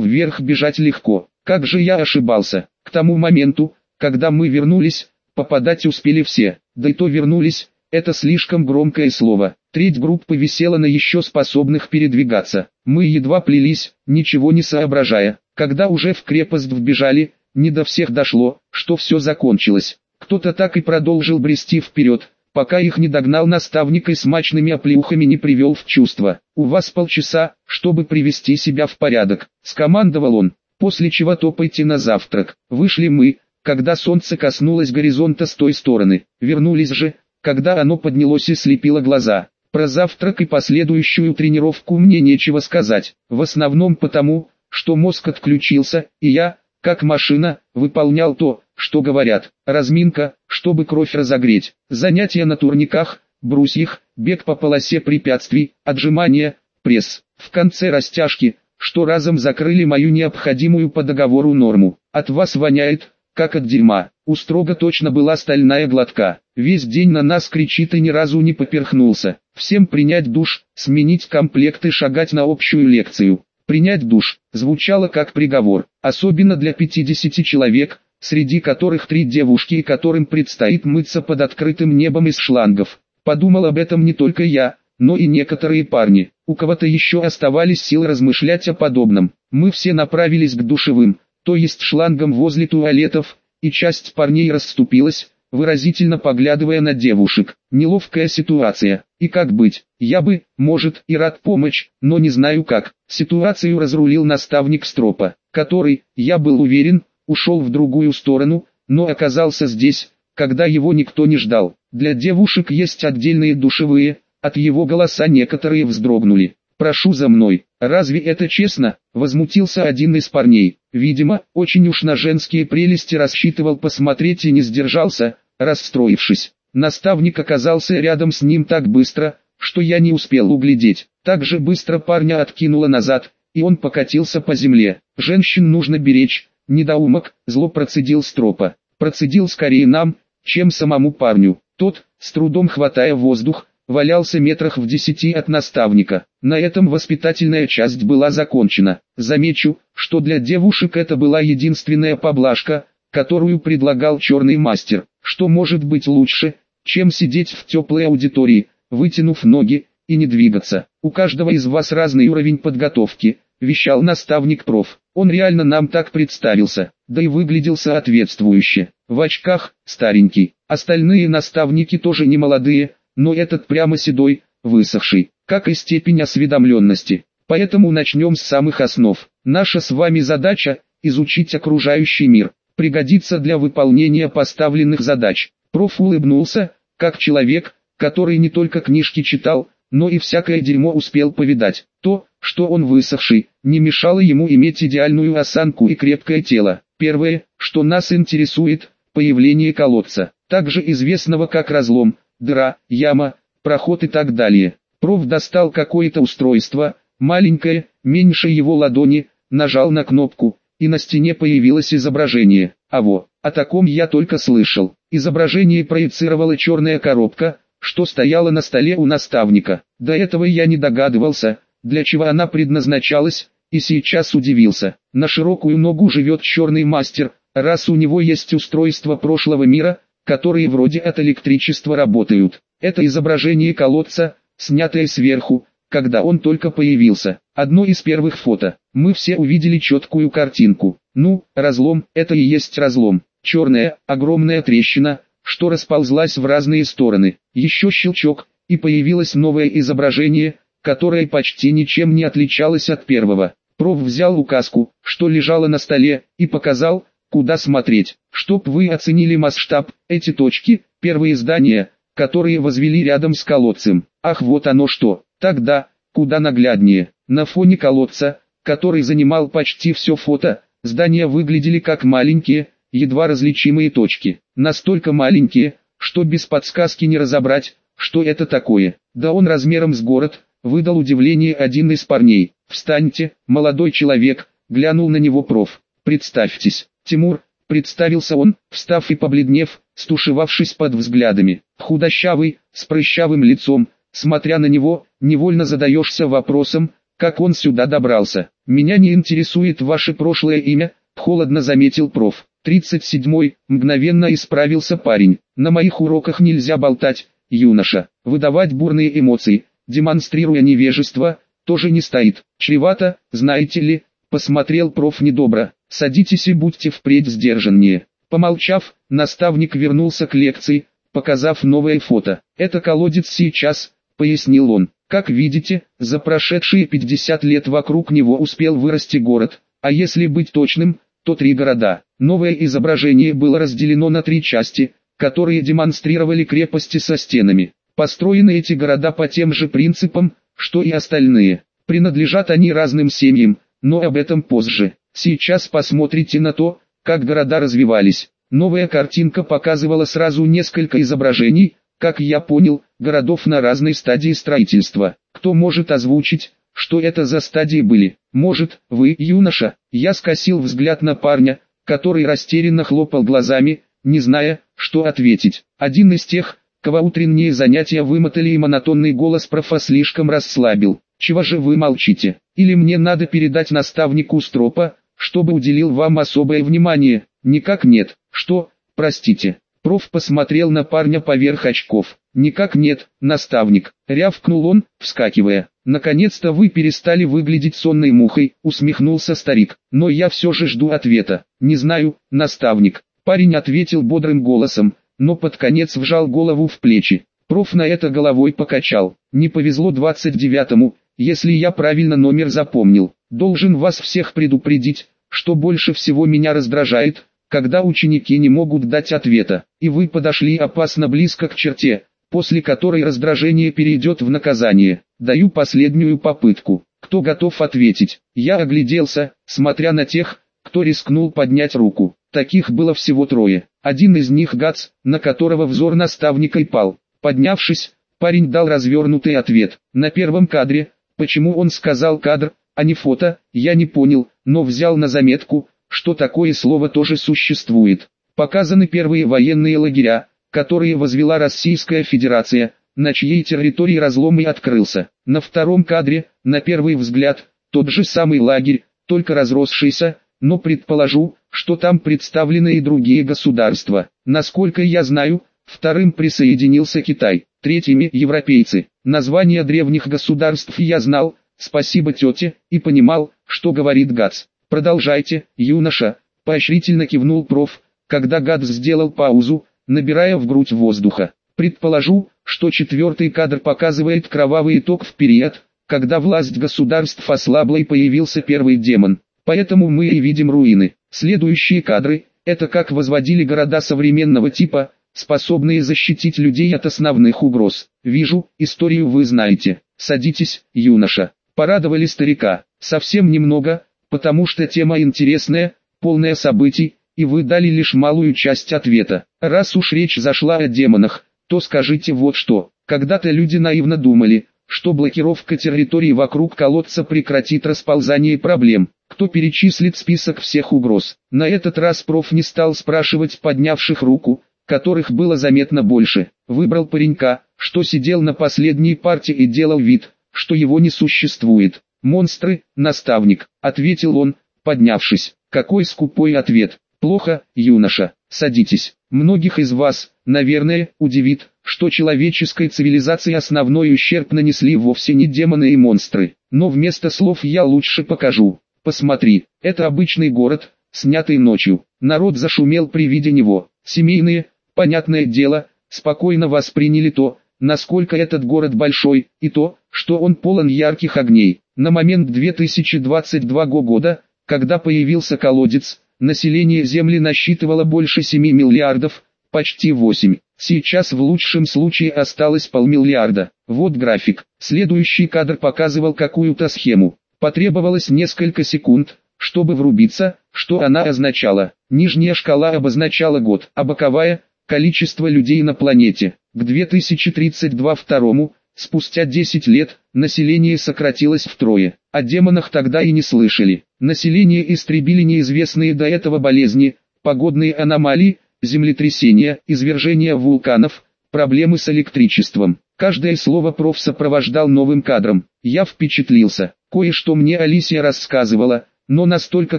вверх бежать легко. Как же я ошибался. К тому моменту, когда мы вернулись, попадать успели все. Да и то вернулись, это слишком громкое слово. Треть группы висела на еще способных передвигаться. Мы едва плелись, ничего не соображая. Когда уже в крепость вбежали, не до всех дошло, что все закончилось. Кто-то так и продолжил брести вперед, пока их не догнал наставник и смачными оплеухами не привел в чувство. «У вас полчаса, чтобы привести себя в порядок», — скомандовал он, после чего топайте на завтрак. Вышли мы, когда солнце коснулось горизонта с той стороны, вернулись же, когда оно поднялось и слепило глаза. Про завтрак и последующую тренировку мне нечего сказать, в основном потому, что мозг отключился, и я, как машина, выполнял то, что говорят. Разминка, чтобы кровь разогреть. Занятия на турниках, брусьях, бег по полосе препятствий, отжимания, пресс. В конце растяжки, что разом закрыли мою необходимую по договору норму. От вас воняет, как от дерьма. У строго точно была стальная глотка. Весь день на нас кричит и ни разу не поперхнулся. Всем принять душ, сменить комплект и шагать на общую лекцию. Принять душ звучало как приговор, особенно для 50 человек, среди которых три девушки, которым предстоит мыться под открытым небом из шлангов. Подумал об этом не только я, но и некоторые парни. У кого-то еще оставались силы размышлять о подобном. Мы все направились к душевым, то есть шлангам возле туалетов, и часть парней расступилась, выразительно поглядывая на девушек. Неловкая ситуация. И как быть? Я бы, может, и рад помочь, но не знаю как. Ситуацию разрулил наставник Стропа, который, я был уверен, ушел в другую сторону, но оказался здесь, когда его никто не ждал. Для девушек есть отдельные душевые, от его голоса некоторые вздрогнули. «Прошу за мной». «Разве это честно?» – возмутился один из парней. Видимо, очень уж на женские прелести рассчитывал посмотреть и не сдержался, расстроившись. Наставник оказался рядом с ним так быстро, что я не успел углядеть. Так же быстро парня откинуло назад, и он покатился по земле. Женщин нужно беречь, Недоумок, зло процедил стропа. Процедил скорее нам, чем самому парню. Тот, с трудом хватая воздух, валялся метрах в десяти от наставника. На этом воспитательная часть была закончена. Замечу, что для девушек это была единственная поблажка, которую предлагал черный мастер. Что может быть лучше, чем сидеть в теплой аудитории, вытянув ноги, и не двигаться. У каждого из вас разный уровень подготовки, вещал наставник проф. Он реально нам так представился, да и выглядел соответствующе. В очках, старенький. Остальные наставники тоже не молодые, но этот прямо седой, высохший, как и степень осведомленности. Поэтому начнем с самых основ. Наша с вами задача – изучить окружающий мир, пригодится для выполнения поставленных задач. Проф улыбнулся, как человек, который не только книжки читал, но и всякое дерьмо успел повидать. То, что он высохший, не мешало ему иметь идеальную осанку и крепкое тело. Первое, что нас интересует, появление колодца, также известного как разлом, дыра, яма, проход и так далее. Проф достал какое-то устройство, маленькое, меньше его ладони, нажал на кнопку, и на стене появилось изображение. А во, о таком я только слышал. Изображение проецировала черная коробка, что стояла на столе у наставника. До этого я не догадывался, для чего она предназначалась, и сейчас удивился. На широкую ногу живет черный мастер, раз у него есть устройство прошлого мира, которые вроде от электричества работают. Это изображение колодца, снятое сверху, когда он только появился. Одно из первых фото. Мы все увидели четкую картинку. Ну, разлом, это и есть разлом. Черная, огромная трещина, что расползлась в разные стороны. Еще щелчок, и появилось новое изображение, которое почти ничем не отличалось от первого. Проф взял указку, что лежала на столе, и показал, куда смотреть. Чтоб вы оценили масштаб, эти точки, первые здания, которые возвели рядом с колодцем. Ах вот оно что, тогда, куда нагляднее. На фоне колодца, который занимал почти все фото, здания выглядели как маленькие, едва различимые точки, настолько маленькие, что без подсказки не разобрать, что это такое. Да он размером с город, выдал удивление один из парней. «Встаньте, молодой человек», глянул на него проф. «Представьтесь, Тимур», представился он, встав и побледнев, стушевавшись под взглядами. Худощавый, с прыщавым лицом, смотря на него, невольно задаешься вопросом, как он сюда добрался. «Меня не интересует ваше прошлое имя», — холодно заметил проф. Тридцать седьмой, мгновенно исправился парень. «На моих уроках нельзя болтать, юноша, выдавать бурные эмоции, демонстрируя невежество, тоже не стоит. Чревато, знаете ли, посмотрел проф недобро. Садитесь и будьте впредь сдержаннее. Помолчав, наставник вернулся к лекции, показав новое фото. «Это колодец сейчас», — пояснил он. «Как видите, за прошедшие 50 лет вокруг него успел вырасти город, а если быть точным, то три города. Новое изображение было разделено на три части, которые демонстрировали крепости со стенами. Построены эти города по тем же принципам, что и остальные. Принадлежат они разным семьям, но об этом позже. Сейчас посмотрите на то, как города развивались. Новая картинка показывала сразу несколько изображений, как я понял, городов на разной стадии строительства. Кто может озвучить, что это за стадии были? Может, вы, юноша? Я скосил взгляд на парня, который растерянно хлопал глазами, не зная, что ответить. Один из тех, кого утренние занятия вымотали и монотонный голос профа слишком расслабил. Чего же вы молчите? Или мне надо передать наставнику Стропа, чтобы уделил вам особое внимание? Никак нет. Что, простите. Проф посмотрел на парня поверх очков. «Никак нет, наставник», — рявкнул он, вскакивая. «Наконец-то вы перестали выглядеть сонной мухой», — усмехнулся старик. «Но я все же жду ответа». «Не знаю, наставник». Парень ответил бодрым голосом, но под конец вжал голову в плечи. Проф на это головой покачал. «Не повезло двадцать девятому, если я правильно номер запомнил. Должен вас всех предупредить, что больше всего меня раздражает, когда ученики не могут дать ответа, и вы подошли опасно близко к черте, после которой раздражение перейдет в наказание. Даю последнюю попытку. Кто готов ответить? Я огляделся, смотря на тех, кто рискнул поднять руку. Таких было всего трое. Один из них Гац, на которого взор наставника и пал. Поднявшись, парень дал развернутый ответ. На первом кадре, почему он сказал кадр, а не фото, я не понял, но взял на заметку, что такое слово тоже существует. Показаны первые военные лагеря, которые возвела Российская Федерация, на чьей территории разлом и открылся. На втором кадре, на первый взгляд, тот же самый лагерь, только разросшийся, но предположу, что там представлены и другие государства. Насколько я знаю, вторым присоединился Китай, третьими – европейцы. Названия древних государств я знал, спасибо тете, и понимал, что говорит Гац. «Продолжайте, юноша», – поощрительно кивнул проф, когда Гац сделал паузу, набирая в грудь воздуха. Предположу, что четвертый кадр показывает кровавый итог в период, когда власть государств ослабла и появился первый демон. Поэтому мы и видим руины. Следующие кадры – это как возводили города современного типа, способные защитить людей от основных угроз. Вижу, историю вы знаете. Садитесь, юноша. Порадовали старика. Совсем немного, потому что тема интересная, полная событий, и вы дали лишь малую часть ответа. Раз уж речь зашла о демонах, то скажите вот что. Когда-то люди наивно думали, что блокировка территории вокруг колодца прекратит расползание проблем. Кто перечислит список всех угроз? На этот раз проф не стал спрашивать поднявших руку, которых было заметно больше. Выбрал паренька, что сидел на последней парте и делал вид, что его не существует. «Монстры, наставник», — ответил он, поднявшись. Какой скупой ответ. «Плохо, юноша, садитесь. Многих из вас, наверное, удивит, что человеческой цивилизации основной ущерб нанесли вовсе не демоны и монстры. Но вместо слов я лучше покажу. Посмотри, это обычный город, снятый ночью. Народ зашумел при виде него. Семейные, понятное дело, спокойно восприняли то, насколько этот город большой, и то, что он полон ярких огней. На момент 2022 года, когда появился колодец, население Земли насчитывало больше 7 миллиардов, почти 8. Сейчас в лучшем случае осталось полмиллиарда. Вот график. Следующий кадр показывал какую-то схему. Потребовалось несколько секунд, чтобы врубиться, что она означала. Нижняя шкала обозначала год, а боковая – количество людей на планете. К 2032 второму, спустя 10 лет, население сократилось втрое. О демонах тогда и не слышали. Население истребили неизвестные до этого болезни, погодные аномалии, землетрясения, извержения вулканов, проблемы с электричеством. Каждое слово проф сопровождал новым кадром. Я впечатлился. Кое-что мне Алисия рассказывала, но настолько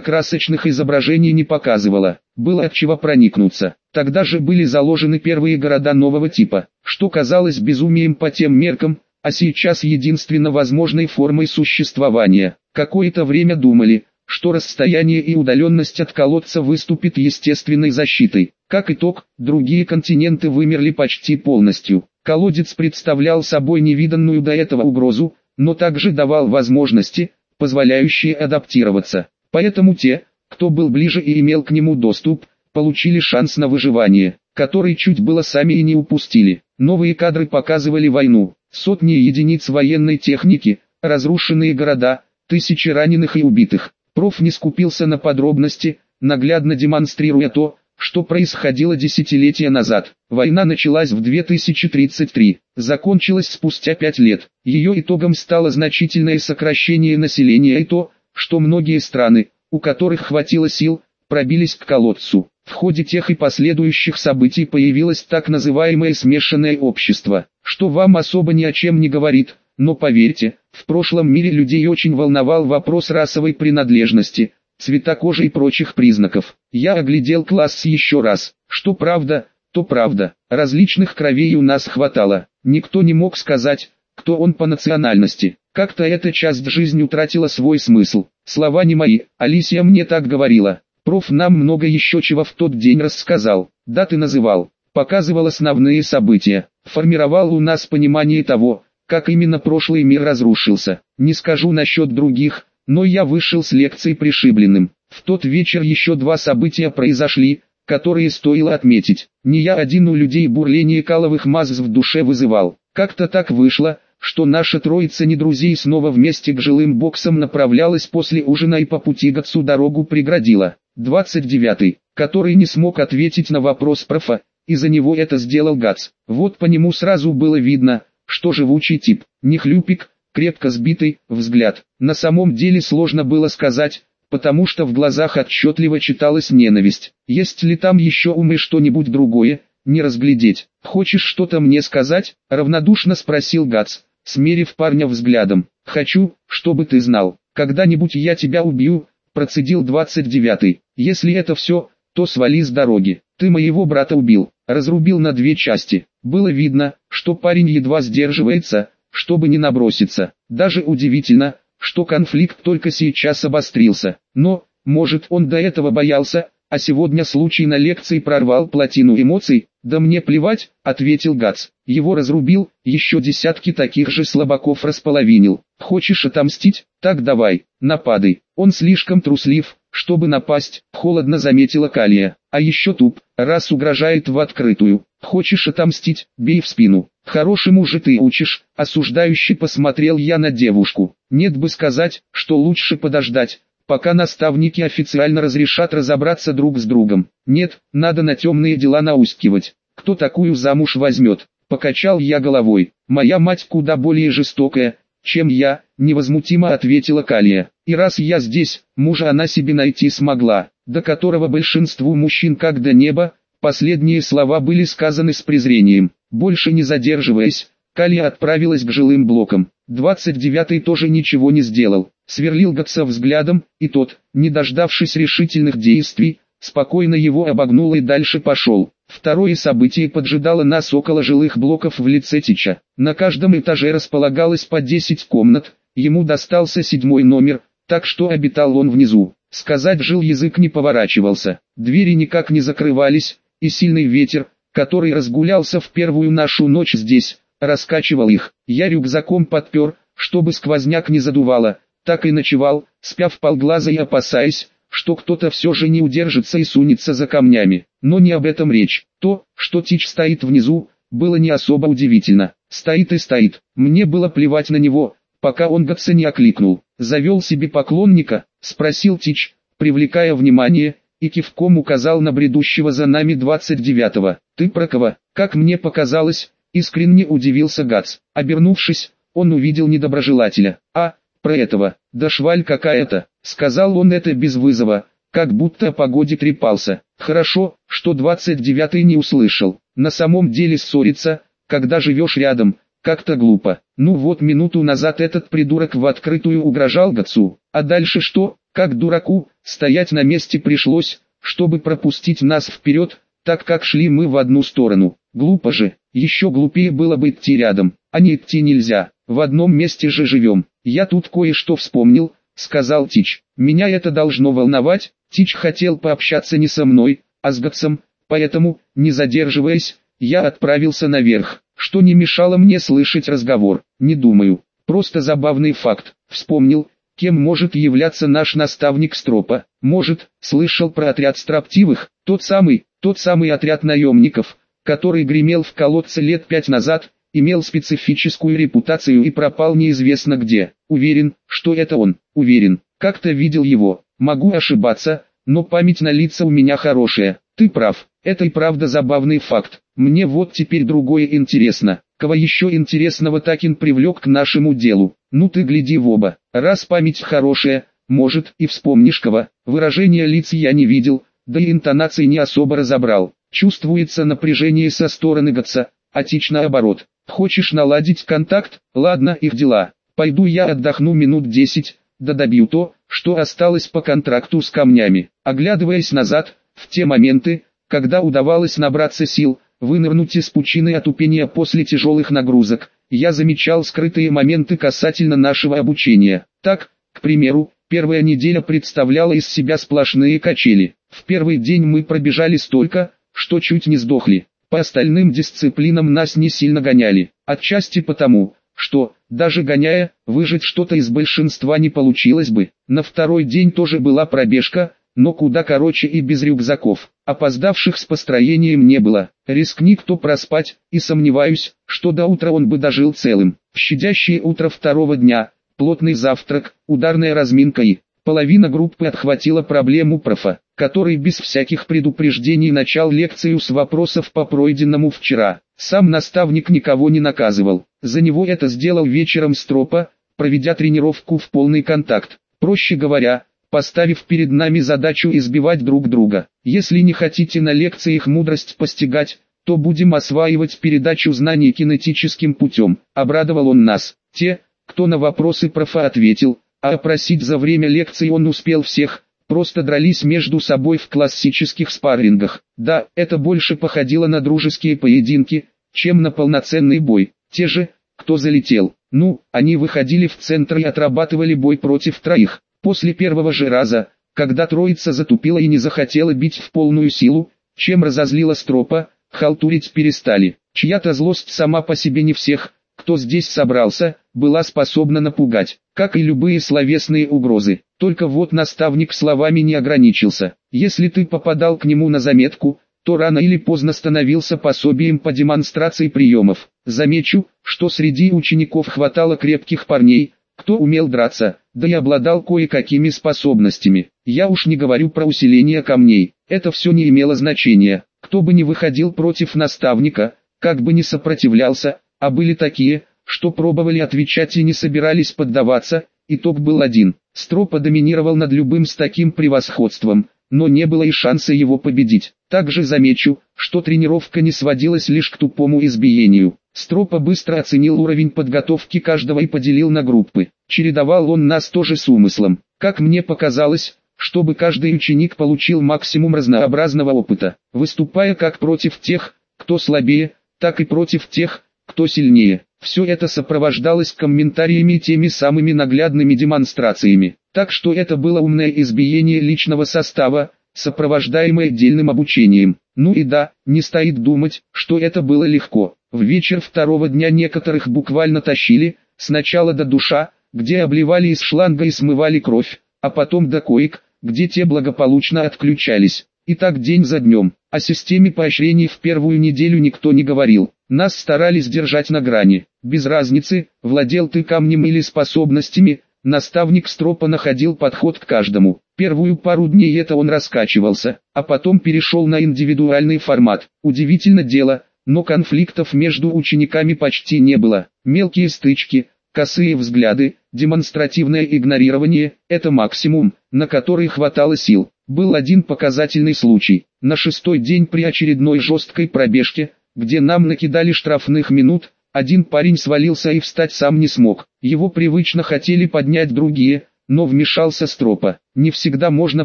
красочных изображений не показывала. Было от чего проникнуться. Тогда же были заложены первые города нового типа, что казалось безумием по тем меркам, а сейчас единственно возможной формой существования. Какое-то время думали, что расстояние и удаленность от колодца выступит естественной защитой. Как итог, другие континенты вымерли почти полностью. Колодец представлял собой невиданную до этого угрозу, но также давал возможности, позволяющие адаптироваться. Поэтому те, кто был ближе и имел к нему доступ, получили шанс на выживание, который чуть было сами и не упустили. Новые кадры показывали войну, сотни единиц военной техники, разрушенные города, тысячи раненых и убитых. Проф не скупился на подробности, наглядно демонстрируя то, что происходило десятилетия назад. Война началась в 2033, закончилась спустя пять лет. Ее итогом стало значительное сокращение населения и то, что многие страны, у которых хватило сил, пробились к колодцу. В ходе тех и последующих событий появилось так называемое смешанное общество, что вам особо ни о чем не говорит, но поверьте, в прошлом мире людей очень волновал вопрос расовой принадлежности, цвета кожи и прочих признаков. Я оглядел класс еще раз, что правда, то правда, различных кровей у нас хватало, никто не мог сказать, кто он по национальности. Как-то эта часть жизни утратила свой смысл. Слова не мои, Алисия мне так говорила. Проф нам много еще чего в тот день рассказал, даты называл, показывал основные события, формировал у нас понимание того, как именно прошлый мир разрушился. Не скажу насчет других, но я вышел с лекции пришибленным. В тот вечер еще два события произошли, которые стоило отметить. Не я один у людей бурление каловых масс в душе вызывал. Как-то так вышло, что наша троица не друзей снова вместе к жилым боксам направлялась после ужина и по пути к отцу дорогу преградила. 29 который не смог ответить на вопрос профа, и за него это сделал Гац. Вот по нему сразу было видно, что живучий тип, не хлюпик, крепко сбитый, взгляд. На самом деле сложно было сказать, потому что в глазах отчетливо читалась ненависть. Есть ли там еще ум и что-нибудь другое, не разглядеть. «Хочешь что-то мне сказать?» – равнодушно спросил Гац, смерив парня взглядом. «Хочу, чтобы ты знал, когда-нибудь я тебя убью, процедил 29-й. Если это все, то свали с дороги. Ты моего брата убил, разрубил на две части. Было видно, что парень едва сдерживается, чтобы не наброситься. Даже удивительно, что конфликт только сейчас обострился. Но, может он до этого боялся, а сегодня случай на лекции прорвал плотину эмоций, да мне плевать, ответил Гац. Его разрубил, еще десятки таких же слабаков располовинил. Хочешь отомстить? Так давай, нападай. Он слишком труслив, чтобы напасть, холодно заметила Калия. А еще туп, раз угрожает в открытую. Хочешь отомстить, бей в спину. Хорошему же ты учишь, осуждающий посмотрел я на девушку. Нет бы сказать, что лучше подождать, пока наставники официально разрешат разобраться друг с другом. Нет, надо на темные дела наускивать. Кто такую замуж возьмет? Покачал я головой. Моя мать куда более жестокая, чем я, невозмутимо ответила Калия. И раз я здесь, мужа она себе найти смогла, до которого большинству мужчин как до неба, последние слова были сказаны с презрением. Больше не задерживаясь, Калия отправилась к жилым блокам. 29-й тоже ничего не сделал, сверлил Гатса взглядом, и тот, не дождавшись решительных действий, спокойно его обогнул и дальше пошел. Второе событие поджидало нас около жилых блоков в лице Тича. На каждом этаже располагалось по 10 комнат, ему достался седьмой номер, так что обитал он внизу. Сказать жил язык не поворачивался, двери никак не закрывались, и сильный ветер, который разгулялся в первую нашу ночь здесь, раскачивал их. Я рюкзаком подпер, чтобы сквозняк не задувало, так и ночевал, спя в полглаза и опасаясь, что кто-то все же не удержится и сунется за камнями. Но не об этом речь. То, что Тич стоит внизу, было не особо удивительно. Стоит и стоит. Мне было плевать на него, пока он Гатса не окликнул. Завел себе поклонника, спросил Тич, привлекая внимание, и кивком указал на бредущего за нами 29-го. «Ты про кого?» Как мне показалось, искренне удивился Гац. Обернувшись, он увидел недоброжелателя. «А, про этого, да шваль какая-то», сказал он это без вызова, как будто о погоде трепался. Хорошо, что 29-й не услышал. На самом деле ссориться, когда живешь рядом, как-то глупо. Ну вот минуту назад этот придурок в открытую угрожал Гацу. А дальше что? Как дураку, стоять на месте пришлось, чтобы пропустить нас вперед, так как шли мы в одну сторону. Глупо же, еще глупее было бы идти рядом, а не идти нельзя, в одном месте же живем. Я тут кое-что вспомнил, сказал Тич. Меня это должно волновать, Тич хотел пообщаться не со мной, а с Гатсом, поэтому, не задерживаясь, я отправился наверх, что не мешало мне слышать разговор. Не думаю, просто забавный факт. Вспомнил, кем может являться наш наставник Стропа. Может, слышал про отряд строптивых, тот самый, тот самый отряд наемников, который гремел в колодце лет пять назад, имел специфическую репутацию и пропал неизвестно где. Уверен, что это он, уверен, как-то видел его, могу ошибаться, но память на лица у меня хорошая. Ты прав, это и правда забавный факт. Мне вот теперь другое интересно. Кого еще интересного Такин привлек к нашему делу? Ну ты гляди в оба. Раз память хорошая, может и вспомнишь кого. Выражения лиц я не видел, да и интонации не особо разобрал. Чувствуется напряжение со стороны Гатса, а тич наоборот. Хочешь наладить контакт? Ладно, их дела. Пойду я отдохну минут десять, да добью то, что осталось по контракту с камнями. Оглядываясь назад, в те моменты, когда удавалось набраться сил, вынырнуть из пучины отупения после тяжелых нагрузок, я замечал скрытые моменты касательно нашего обучения. Так, к примеру, первая неделя представляла из себя сплошные качели. В первый день мы пробежали столько, что чуть не сдохли. По остальным дисциплинам нас не сильно гоняли, отчасти потому, что, даже гоняя, выжить что-то из большинства не получилось бы. На второй день тоже была пробежка, но куда короче и без рюкзаков. Опоздавших с построением не было. Рискни кто проспать, и сомневаюсь, что до утра он бы дожил целым. В щадящее утро второго дня, плотный завтрак, ударная разминка и... Половина группы отхватила проблему профа, который без всяких предупреждений начал лекцию с вопросов по пройденному вчера. Сам наставник никого не наказывал. За него это сделал вечером Стропа, проведя тренировку в полный контакт. Проще говоря, поставив перед нами задачу избивать друг друга. Если не хотите на лекциях мудрость постигать, то будем осваивать передачу знаний кинетическим путем. Обрадовал он нас. Те, кто на вопросы профа ответил, а опросить за время лекции он успел всех, просто дрались между собой в классических спаррингах. Да, это больше походило на дружеские поединки, чем на полноценный бой. Те же, кто залетел, ну, они выходили в центр и отрабатывали бой против троих. После первого же раза, когда троица затупила и не захотела бить в полную силу, чем разозлила стропа, халтурить перестали. Чья-то злость сама по себе не всех, кто здесь собрался, была способна напугать, как и любые словесные угрозы. Только вот наставник словами не ограничился. Если ты попадал к нему на заметку, то рано или поздно становился пособием по демонстрации приемов. Замечу, что среди учеников хватало крепких парней, кто умел драться, да и обладал кое-какими способностями. Я уж не говорю про усиление камней, это все не имело значения. Кто бы ни выходил против наставника, как бы ни сопротивлялся, а были такие, что пробовали отвечать и не собирались поддаваться, итог был один. Стропа доминировал над любым с таким превосходством, но не было и шанса его победить. Также замечу, что тренировка не сводилась лишь к тупому избиению. Стропа быстро оценил уровень подготовки каждого и поделил на группы. Чередовал он нас тоже с умыслом. Как мне показалось, чтобы каждый ученик получил максимум разнообразного опыта, выступая как против тех, кто слабее, так и против тех, кто сильнее. Все это сопровождалось комментариями теми самыми наглядными демонстрациями. Так что это было умное избиение личного состава, сопровождаемое отдельным обучением. Ну и да, не стоит думать, что это было легко. В вечер второго дня некоторых буквально тащили, сначала до душа, где обливали из шланга и смывали кровь, а потом до коек, где те благополучно отключались. И так день за днем. О системе поощрений в первую неделю никто не говорил. Нас старались держать на грани. Без разницы, владел ты камнем или способностями, наставник Стропа находил подход к каждому. Первую пару дней это он раскачивался, а потом перешел на индивидуальный формат. Удивительно дело, но конфликтов между учениками почти не было. Мелкие стычки, косые взгляды, демонстративное игнорирование – это максимум, на который хватало сил. Был один показательный случай. На шестой день при очередной жесткой пробежке, где нам накидали штрафных минут, один парень свалился и встать сам не смог. Его привычно хотели поднять другие, но вмешался Стропа. Не всегда можно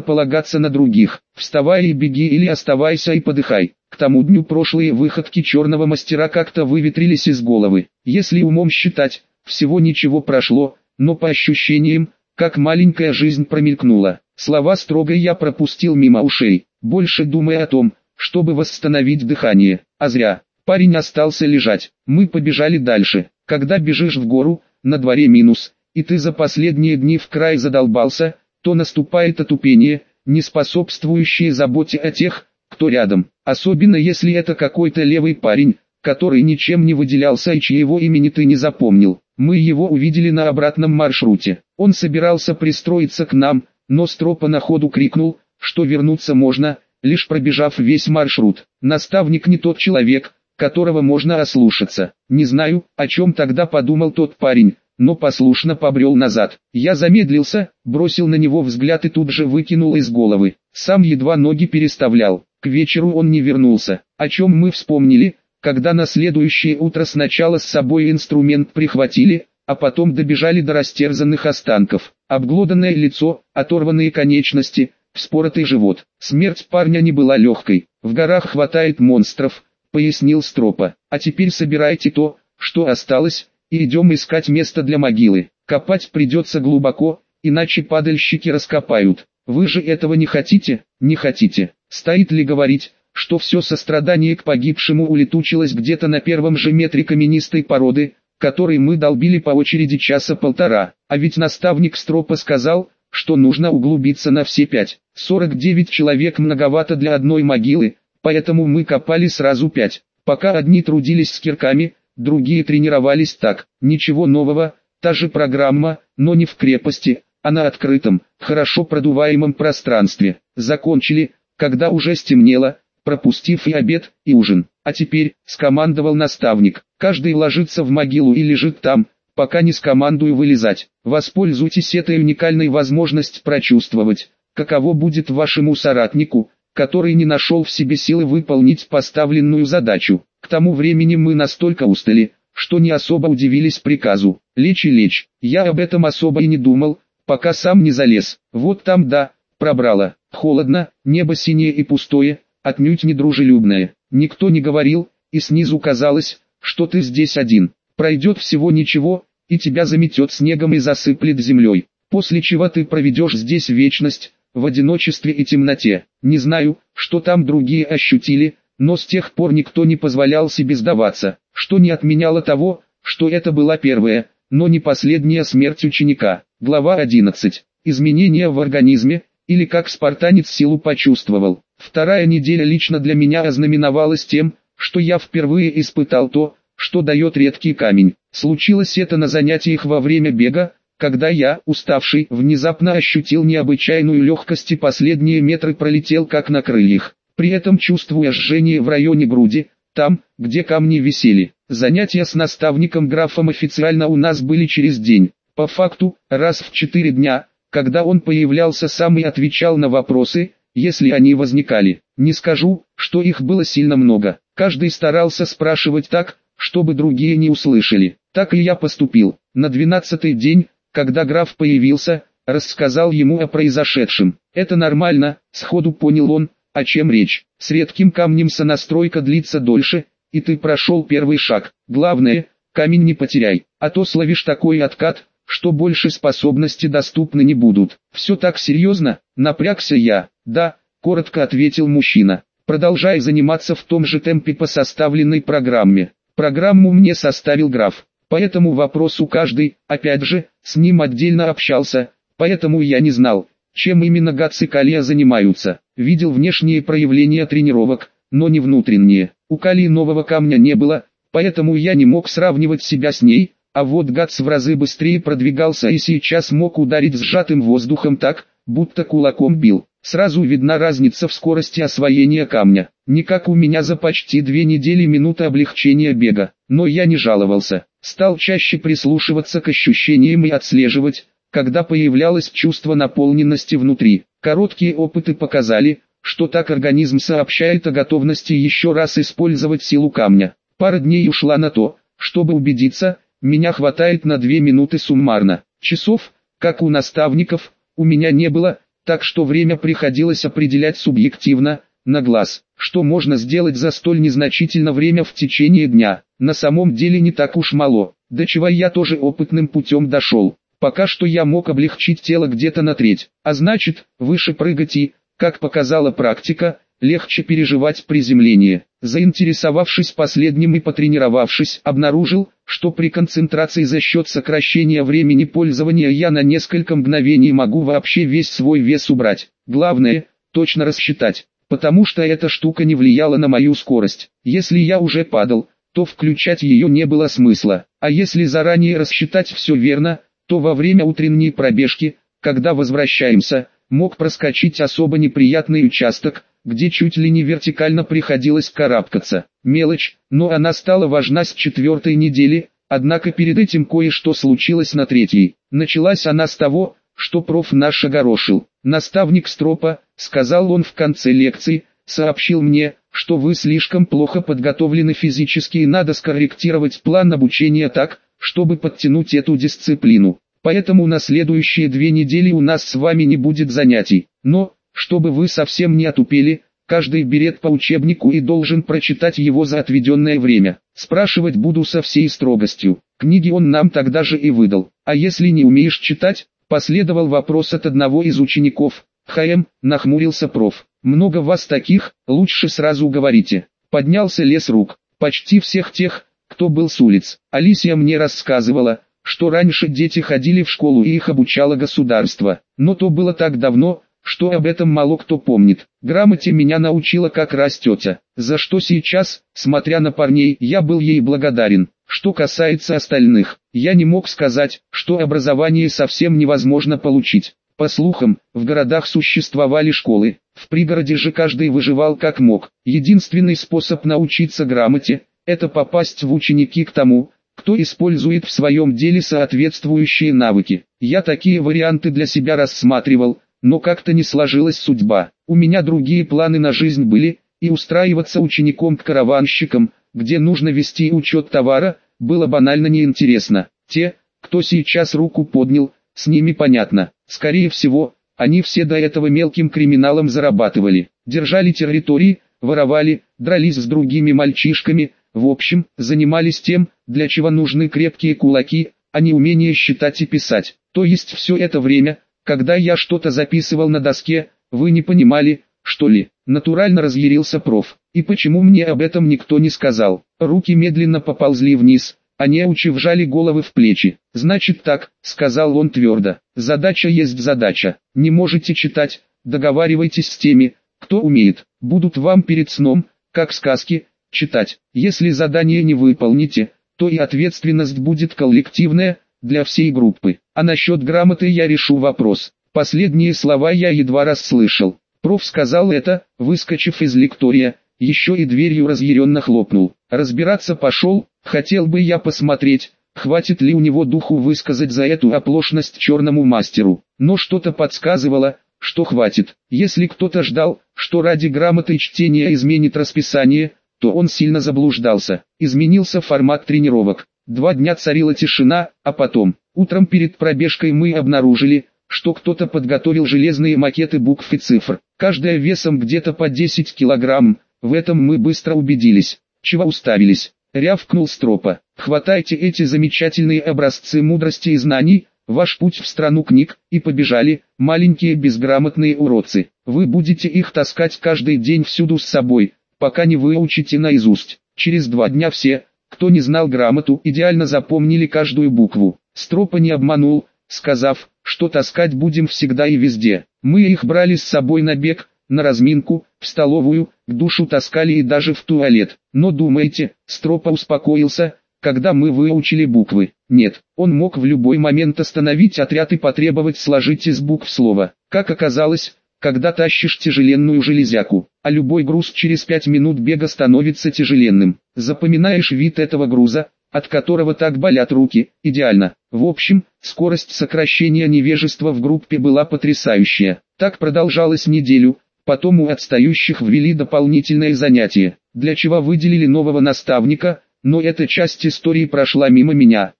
полагаться на других. Вставай и беги или оставайся и подыхай. К тому дню прошлые выходки черного мастера как-то выветрились из головы. Если умом считать, всего ничего прошло, но по ощущениям, как маленькая жизнь промелькнула. Слова строго я пропустил мимо ушей, больше думая о том, чтобы восстановить дыхание. А зря. Парень остался лежать. Мы побежали дальше. Когда бежишь в гору, на дворе минус, и ты за последние дни в край задолбался, то наступает отупение, не способствующее заботе о тех, кто рядом, особенно если это какой-то левый парень, который ничем не выделялся и чьего имени ты не запомнил. Мы его увидели на обратном маршруте. Он собирался пристроиться к нам, но Стропа на ходу крикнул, что вернуться можно, лишь пробежав весь маршрут. Наставник не тот человек, которого можно ослушаться. Не знаю, о чем тогда подумал тот парень, но послушно побрел назад. Я замедлился, бросил на него взгляд и тут же выкинул из головы. Сам едва ноги переставлял. К вечеру он не вернулся, о чем мы вспомнили, когда на следующее утро сначала с собой инструмент прихватили, а потом добежали до растерзанных останков. Обглоданное лицо, оторванные конечности, вспоротый живот. Смерть парня не была легкой. В горах хватает монстров, пояснил Стропа. А теперь собирайте то, что осталось, и идем искать место для могилы. Копать придется глубоко, иначе падальщики раскопают. Вы же этого не хотите? Не хотите. Стоит ли говорить, что все сострадание к погибшему улетучилось где-то на первом же метре каменистой породы, который мы долбили по очереди часа полтора, а ведь наставник Стропа сказал, что нужно углубиться на все пять. 49 человек многовато для одной могилы, поэтому мы копали сразу пять. Пока одни трудились с кирками, другие тренировались так. Ничего нового, та же программа, но не в крепости, а на открытом, хорошо продуваемом пространстве. Закончили, когда уже стемнело, пропустив и обед, и ужин. А теперь, скомандовал наставник, каждый ложится в могилу и лежит там, пока не скомандую вылезать. Воспользуйтесь этой уникальной возможностью прочувствовать, каково будет вашему соратнику, который не нашел в себе силы выполнить поставленную задачу. К тому времени мы настолько устали, что не особо удивились приказу. Лечь и лечь. Я об этом особо и не думал, пока сам не залез. Вот там да, пробрало. Холодно, небо синее и пустое, отнюдь не дружелюбное. Никто не говорил, и снизу казалось, что ты здесь один. Пройдет всего ничего, и тебя заметет снегом и засыплет землей. После чего ты проведешь здесь вечность, в одиночестве и темноте. Не знаю, что там другие ощутили, но с тех пор никто не позволял себе сдаваться, что не отменяло того, что это была первая, но не последняя смерть ученика. Глава 11. Изменения в организме, или как спартанец силу почувствовал. Вторая неделя лично для меня ознаменовалась тем, что я впервые испытал то, что дает редкий камень. Случилось это на занятиях во время бега, когда я, уставший, внезапно ощутил необычайную легкость и последние метры пролетел как на крыльях, при этом чувствуя жжение в районе груди, там, где камни висели. Занятия с наставником графом официально у нас были через день, по факту, раз в четыре дня, когда он появлялся сам и отвечал на вопросы, если они возникали. Не скажу, что их было сильно много. Каждый старался спрашивать так, чтобы другие не услышали. Так и я поступил. На двенадцатый день, когда граф появился, рассказал ему о произошедшем. Это нормально, сходу понял он, о чем речь. С редким камнем сонастройка длится дольше, и ты прошел первый шаг. Главное, камень не потеряй, а то словишь такой откат, что больше способности доступны не будут. Все так серьезно, напрягся я. Да, коротко ответил мужчина. Продолжай заниматься в том же темпе по составленной программе. Программу мне составил граф. По этому вопросу каждый, опять же, с ним отдельно общался, поэтому я не знал, чем именно Гац и Калия занимаются. Видел внешние проявления тренировок, но не внутренние. У Калии нового камня не было, поэтому я не мог сравнивать себя с ней, а вот Гац в разы быстрее продвигался и сейчас мог ударить сжатым воздухом так, будто кулаком бил. Сразу видна разница в скорости освоения камня. Не как у меня за почти две недели минута облегчения бега. Но я не жаловался. Стал чаще прислушиваться к ощущениям и отслеживать, когда появлялось чувство наполненности внутри. Короткие опыты показали, что так организм сообщает о готовности еще раз использовать силу камня. Пара дней ушла на то, чтобы убедиться, меня хватает на две минуты суммарно. Часов, как у наставников, у меня не было, так что время приходилось определять субъективно, на глаз. Что можно сделать за столь незначительно время в течение дня? На самом деле не так уж мало. До чего я тоже опытным путем дошел. Пока что я мог облегчить тело где-то на треть, а значит, выше прыгать и, как показала практика, легче переживать приземление. Заинтересовавшись последним и потренировавшись, обнаружил, что при концентрации за счет сокращения времени пользования я на несколько мгновений могу вообще весь свой вес убрать. Главное, точно рассчитать, потому что эта штука не влияла на мою скорость. Если я уже падал, то включать ее не было смысла, а если заранее рассчитать все верно, то во время утренней пробежки, когда возвращаемся, мог проскочить особо неприятный участок, где чуть ли не вертикально приходилось карабкаться. Мелочь, но она стала важна с четвертой недели, однако перед этим кое-что случилось на третьей. Началась она с того, что проф наш огорошил. Наставник Стропа, сказал он в конце лекции, сообщил мне, что вы слишком плохо подготовлены физически и надо скорректировать план обучения так, чтобы подтянуть эту дисциплину. Поэтому на следующие две недели у нас с вами не будет занятий. Но, чтобы вы совсем не отупели, каждый берет по учебнику и должен прочитать его за отведенное время. Спрашивать буду со всей строгостью. Книги он нам тогда же и выдал. А если не умеешь читать, последовал вопрос от одного из учеников. ХМ, нахмурился проф. Много вас таких, лучше сразу говорите. Поднялся лес рук. Почти всех тех, кто был с улиц. Алисия мне рассказывала, что раньше дети ходили в школу и их обучало государство. Но то было так давно, что об этом мало кто помнит. Грамоте меня научила как раз тетя, за что сейчас, смотря на парней, я был ей благодарен. Что касается остальных, я не мог сказать, что образование совсем невозможно получить. По слухам, в городах существовали школы, в пригороде же каждый выживал как мог. Единственный способ научиться грамоте – это попасть в ученики к тому, кто использует в своем деле соответствующие навыки. Я такие варианты для себя рассматривал, но как-то не сложилась судьба. У меня другие планы на жизнь были, и устраиваться учеником к караванщикам, где нужно вести учет товара, было банально неинтересно. Те, кто сейчас руку поднял, с ними понятно. Скорее всего, они все до этого мелким криминалом зарабатывали, держали территории, воровали, дрались с другими мальчишками, в общем, занимались тем, для чего нужны крепкие кулаки, а не умение считать и писать. То есть все это время, когда я что-то записывал на доске, вы не понимали, что ли? Натурально разъярился проф. И почему мне об этом никто не сказал? Руки медленно поползли вниз, а неучи вжали головы в плечи. «Значит так», — сказал он твердо, — «задача есть задача. Не можете читать, договаривайтесь с теми, кто умеет. Будут вам перед сном, как сказки, читать. Если задание не выполните, то и ответственность будет коллективная, для всей группы. А насчет грамоты я решу вопрос. Последние слова я едва расслышал. Проф сказал это, выскочив из лектория, еще и дверью разъяренно хлопнул. Разбираться пошел, хотел бы я посмотреть, хватит ли у него духу высказать за эту оплошность черному мастеру. Но что-то подсказывало, что хватит. Если кто-то ждал, что ради грамоты чтения изменит расписание, то он сильно заблуждался. Изменился формат тренировок. Два дня царила тишина, а потом, утром перед пробежкой мы обнаружили, что кто-то подготовил железные макеты букв и цифр, каждая весом где-то по 10 килограмм, в этом мы быстро убедились. Чего уставились? Рявкнул Стропа. Хватайте эти замечательные образцы мудрости и знаний, ваш путь в страну книг, и побежали, маленькие безграмотные уродцы. Вы будете их таскать каждый день всюду с собой, пока не выучите наизусть. Через два дня все, кто не знал грамоту, идеально запомнили каждую букву. Стропа не обманул, сказав, что таскать будем всегда и везде. Мы их брали с собой на бег, на разминку, в столовую, к душу таскали и даже в туалет. Но думаете, Стропа успокоился, когда мы выучили буквы? Нет, он мог в любой момент остановить отряд и потребовать сложить из букв слово. Как оказалось, когда тащишь тяжеленную железяку, а любой груз через 5 минут бега становится тяжеленным. Запоминаешь вид этого груза, от которого так болят руки, идеально. В общем, скорость сокращения невежества в группе была потрясающая. Так продолжалось неделю, потом у отстающих ввели дополнительное занятие, для чего выделили нового наставника, но эта часть истории прошла мимо меня.